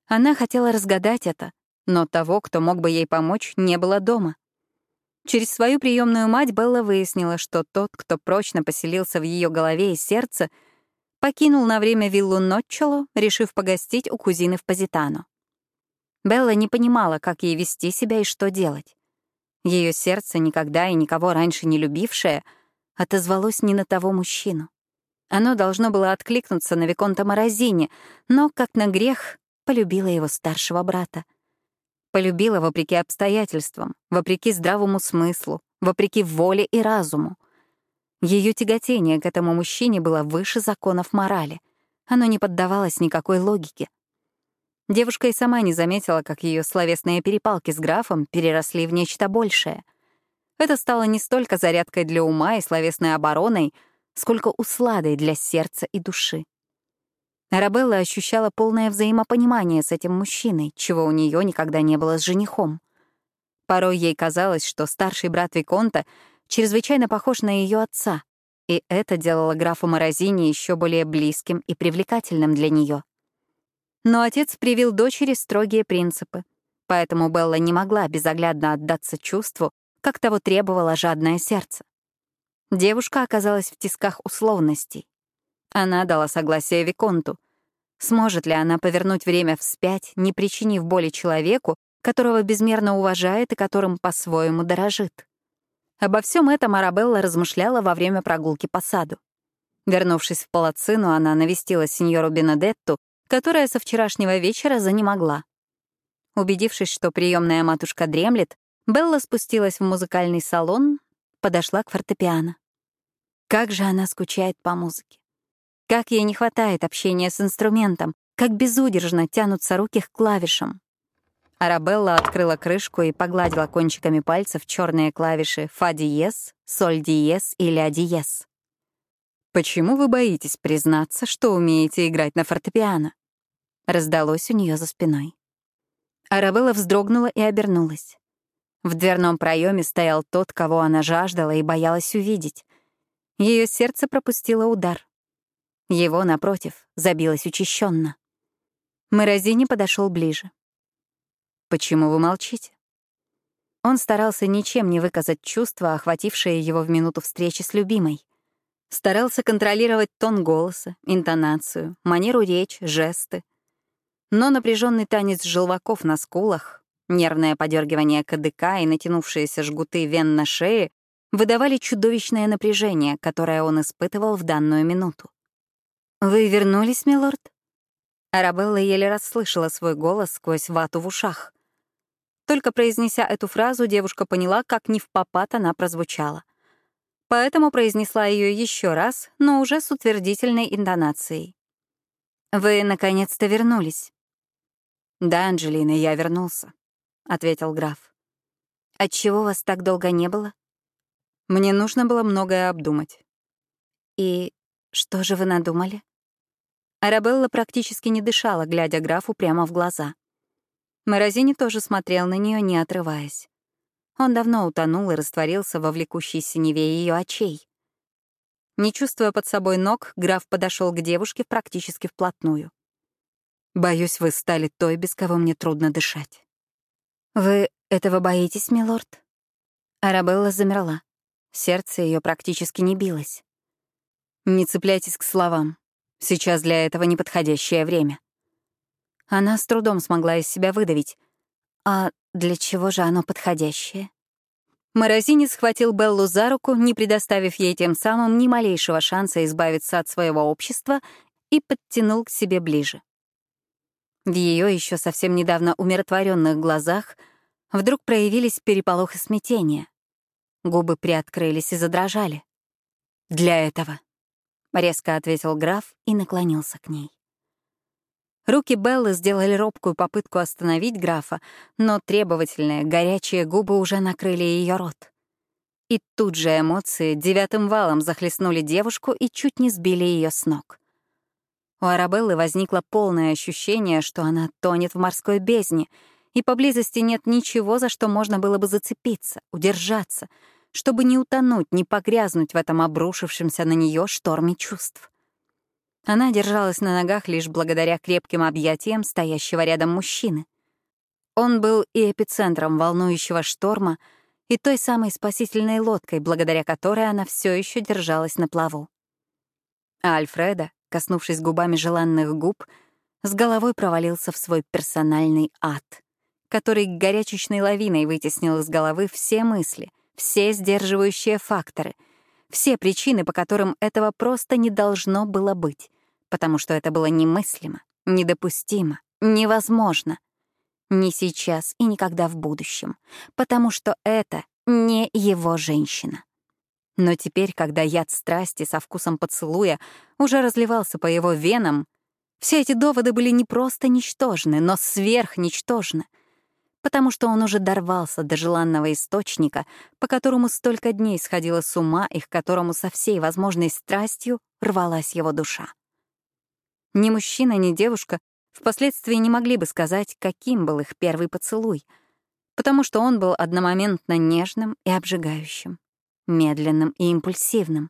Speaker 1: Она хотела разгадать это, но того, кто мог бы ей помочь, не было дома. Через свою приемную мать Белла выяснила, что тот, кто прочно поселился в ее голове и сердце, покинул на время виллу Нотчело, решив погостить у кузины в Позитано. Белла не понимала, как ей вести себя и что делать. Ее сердце, никогда и никого раньше не любившее, отозвалось не на того мужчину. Оно должно было откликнуться на Виконта Морозини, но, как на грех, полюбило его старшего брата — Полюбила вопреки обстоятельствам, вопреки здравому смыслу, вопреки воле и разуму. Ее тяготение к этому мужчине было выше законов морали. Оно не поддавалось никакой логике. Девушка и сама не заметила, как ее словесные перепалки с графом переросли в нечто большее. Это стало не столько зарядкой для ума и словесной обороной, сколько усладой для сердца и души. Арабелла ощущала полное взаимопонимание с этим мужчиной, чего у нее никогда не было с женихом. Порой ей казалось, что старший брат Виконта чрезвычайно похож на ее отца, и это делало графа Морозини еще более близким и привлекательным для нее. Но отец привил дочери строгие принципы, поэтому Белла не могла безоглядно отдаться чувству, как того требовало жадное сердце. Девушка оказалась в тисках условностей. Она дала согласие Виконту. Сможет ли она повернуть время вспять, не причинив боли человеку, которого безмерно уважает и которым по-своему дорожит? Обо всем этом Арабелла размышляла во время прогулки по саду. Вернувшись в палацину, она навестила сеньору Бенедетту, которая со вчерашнего вечера занемогла. Убедившись, что приемная матушка дремлет, Белла спустилась в музыкальный салон, подошла к фортепиано. Как же она скучает по музыке. Как ей не хватает общения с инструментом, как безудержно тянутся руки к клавишам. Арабелла открыла крышку и погладила кончиками пальцев черные клавиши фа диез, соль диез и ля диез. «Почему вы боитесь признаться, что умеете играть на фортепиано?» Раздалось у нее за спиной. Арабелла вздрогнула и обернулась. В дверном проеме стоял тот, кого она жаждала и боялась увидеть. Ее сердце пропустило удар. Его, напротив, забилось учащенно. Морозини подошел ближе. Почему вы молчите? Он старался ничем не выказать чувства, охватившее его в минуту встречи с любимой. Старался контролировать тон голоса, интонацию, манеру речи, жесты. Но напряженный танец желваков на скулах, нервное подергивание кадыка и натянувшиеся жгуты вен на шее выдавали чудовищное напряжение, которое он испытывал в данную минуту. «Вы вернулись, милорд?» Арабелла еле расслышала свой голос сквозь вату в ушах. Только произнеся эту фразу, девушка поняла, как не в попад она прозвучала. Поэтому произнесла ее еще раз, но уже с утвердительной интонацией. «Вы наконец-то вернулись». «Да, Анджелина, я вернулся», — ответил граф. «Отчего вас так долго не было?» «Мне нужно было многое обдумать». «И что же вы надумали?» Арабелла практически не дышала, глядя графу прямо в глаза. Морозини тоже смотрел на нее, не отрываясь. Он давно утонул и растворился во влекущей синеве ее очей. Не чувствуя под собой ног, граф подошел к девушке практически вплотную. «Боюсь, вы стали той, без кого мне трудно дышать». «Вы этого боитесь, милорд?» Арабелла замерла. Сердце ее практически не билось. «Не цепляйтесь к словам. Сейчас для этого неподходящее время». Она с трудом смогла из себя выдавить. А для чего же оно подходящее? Морозини схватил Беллу за руку, не предоставив ей тем самым ни малейшего шанса избавиться от своего общества, и подтянул к себе ближе. В ее еще совсем недавно умиротворенных глазах вдруг проявились переполох и смятение. Губы приоткрылись и задрожали. «Для этого», — резко ответил граф и наклонился к ней. Руки Беллы сделали робкую попытку остановить графа, но требовательные, горячие губы уже накрыли ее рот. И тут же эмоции девятым валом захлестнули девушку и чуть не сбили ее с ног. У Арабеллы возникло полное ощущение, что она тонет в морской бездне, и поблизости нет ничего, за что можно было бы зацепиться, удержаться, чтобы не утонуть, не погрязнуть в этом обрушившемся на нее шторме чувств. Она держалась на ногах лишь благодаря крепким объятиям стоящего рядом мужчины. Он был и эпицентром волнующего шторма, и той самой спасительной лодкой, благодаря которой она все еще держалась на плаву. А Альфреда, коснувшись губами желанных губ, с головой провалился в свой персональный ад, который горячечной лавиной вытеснил из головы все мысли, все сдерживающие факторы, все причины, по которым этого просто не должно было быть потому что это было немыслимо, недопустимо, невозможно. Не сейчас и никогда в будущем, потому что это не его женщина. Но теперь, когда яд страсти со вкусом поцелуя уже разливался по его венам, все эти доводы были не просто ничтожны, но сверхничтожны, потому что он уже дорвался до желанного источника, по которому столько дней сходила с ума и к которому со всей возможной страстью рвалась его душа. Ни мужчина, ни девушка впоследствии не могли бы сказать, каким был их первый поцелуй, потому что он был одномоментно нежным и обжигающим, медленным и импульсивным,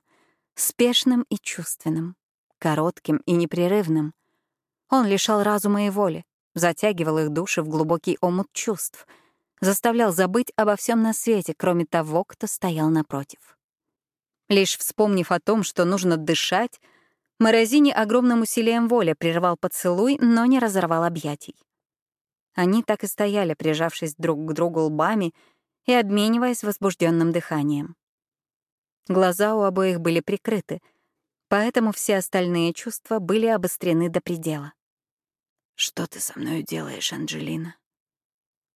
Speaker 1: спешным и чувственным, коротким и непрерывным. Он лишал разума и воли, затягивал их души в глубокий омут чувств, заставлял забыть обо всем на свете, кроме того, кто стоял напротив. Лишь вспомнив о том, что нужно дышать, Морозини огромным усилием воли прервал поцелуй, но не разорвал объятий. Они так и стояли, прижавшись друг к другу лбами и обмениваясь возбужденным дыханием. Глаза у обоих были прикрыты, поэтому все остальные чувства были обострены до предела.
Speaker 2: «Что ты со мной делаешь, Анджелина?»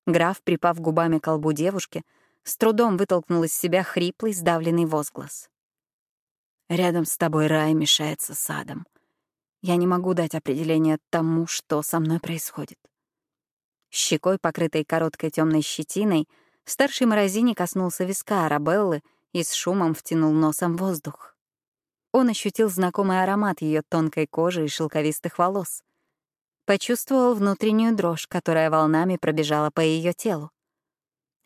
Speaker 1: Граф, припав губами к колбу девушки, с трудом вытолкнул из себя хриплый, сдавленный возглас.
Speaker 2: «Рядом с тобой рай мешается садом. Я не могу дать определение тому, что со мной происходит».
Speaker 1: Щекой, покрытой короткой темной щетиной, старший морозини коснулся виска Арабеллы и с шумом втянул носом воздух. Он ощутил знакомый аромат ее тонкой кожи и шелковистых волос. Почувствовал внутреннюю дрожь, которая волнами пробежала по ее телу.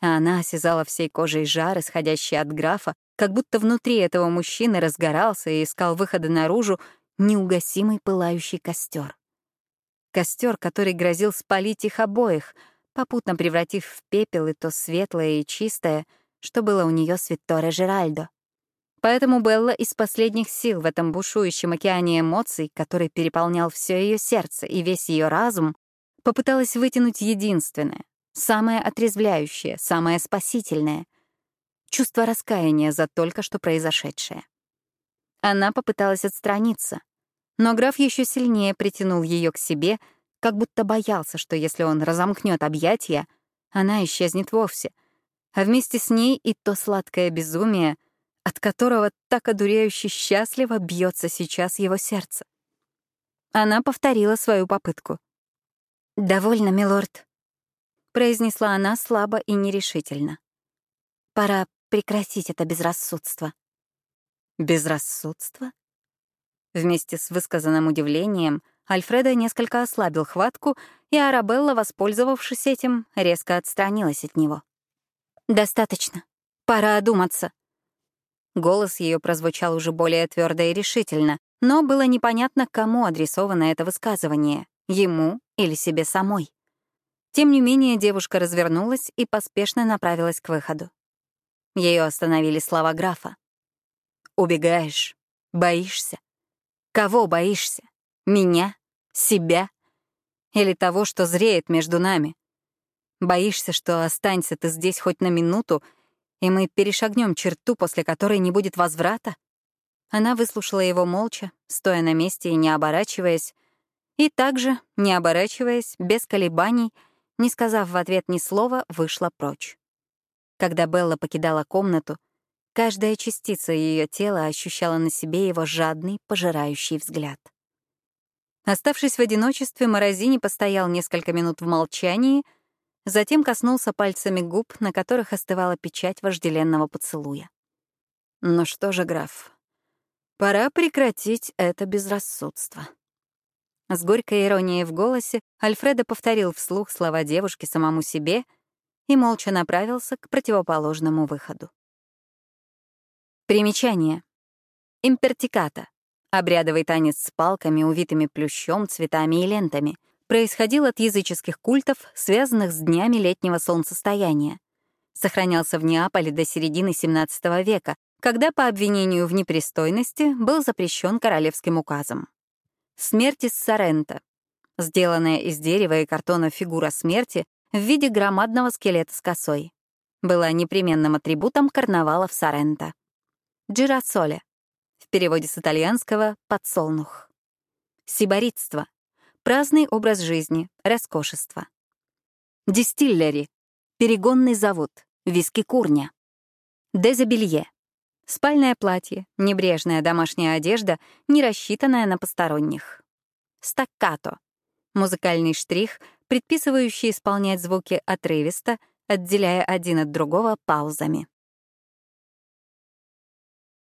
Speaker 1: А она осязала всей кожей жар, исходящий от графа, как будто внутри этого мужчины разгорался и искал выхода наружу неугасимый пылающий костер. Костер, который грозил спалить их обоих, попутно превратив в пепел и то светлое и чистое, что было у нее с Викторе Жеральдо. Поэтому Белла из последних сил в этом бушующем океане эмоций, который переполнял все ее сердце и весь ее разум, попыталась вытянуть единственное, самое отрезвляющее, самое спасительное — чувство раскаяния за только что произошедшее. Она попыталась отстраниться, но граф еще сильнее притянул ее к себе, как будто боялся, что если он разомкнет объятия, она исчезнет вовсе, а вместе с ней и то сладкое безумие, от которого так одуряюще счастливо бьется сейчас его сердце. Она повторила свою попытку. «Довольно, милорд», — произнесла она слабо и нерешительно. «Пора прекратить это безрассудство». «Безрассудство?» Вместе с высказанным удивлением Альфреда несколько ослабил хватку, и Арабелла, воспользовавшись этим, резко отстранилась от него. «Достаточно. Пора одуматься». Голос ее прозвучал уже более твердо и решительно, но было непонятно, кому адресовано это высказывание — ему или себе самой. Тем не менее, девушка развернулась и поспешно направилась к выходу. Ее остановили слова графа. «Убегаешь? Боишься? Кого боишься? Меня? Себя? Или того, что зреет между нами? Боишься, что останься ты здесь хоть на минуту, и мы перешагнем черту, после которой не будет возврата? Она выслушала его молча, стоя на месте и не оборачиваясь, и также, не оборачиваясь, без колебаний, не сказав в ответ ни слова, вышла прочь. Когда Белла покидала комнату, Каждая частица ее тела ощущала на себе его жадный, пожирающий взгляд. Оставшись в одиночестве, Морозини постоял несколько минут в молчании, затем коснулся пальцами губ, на которых остывала печать вожделенного поцелуя. «Ну что же, граф, пора прекратить это безрассудство». С горькой иронией в голосе Альфредо повторил вслух слова девушки самому себе и молча направился к противоположному выходу. Примечание. Импертиката. Обрядовый танец с палками, увитыми плющом, цветами и лентами. Происходил от языческих культов, связанных с днями летнего солнцестояния. Сохранялся в Неаполе до середины XVII века, когда по обвинению в непристойности был запрещен королевским указом. Смерть из Соренто. Сделанная из дерева и картона фигура смерти в виде громадного скелета с косой. Была непременным атрибутом карнавала в Соренто. Джирасоле. В переводе с итальянского «подсолнух». Сиборитство. Праздный образ жизни, роскошество. Дистиллери. Перегонный завод. Виски-курня. Дезобелье. Спальное платье, небрежная домашняя одежда, не рассчитанная на посторонних. Стаккато. Музыкальный штрих, предписывающий исполнять звуки отрывисто, отделяя один от другого паузами.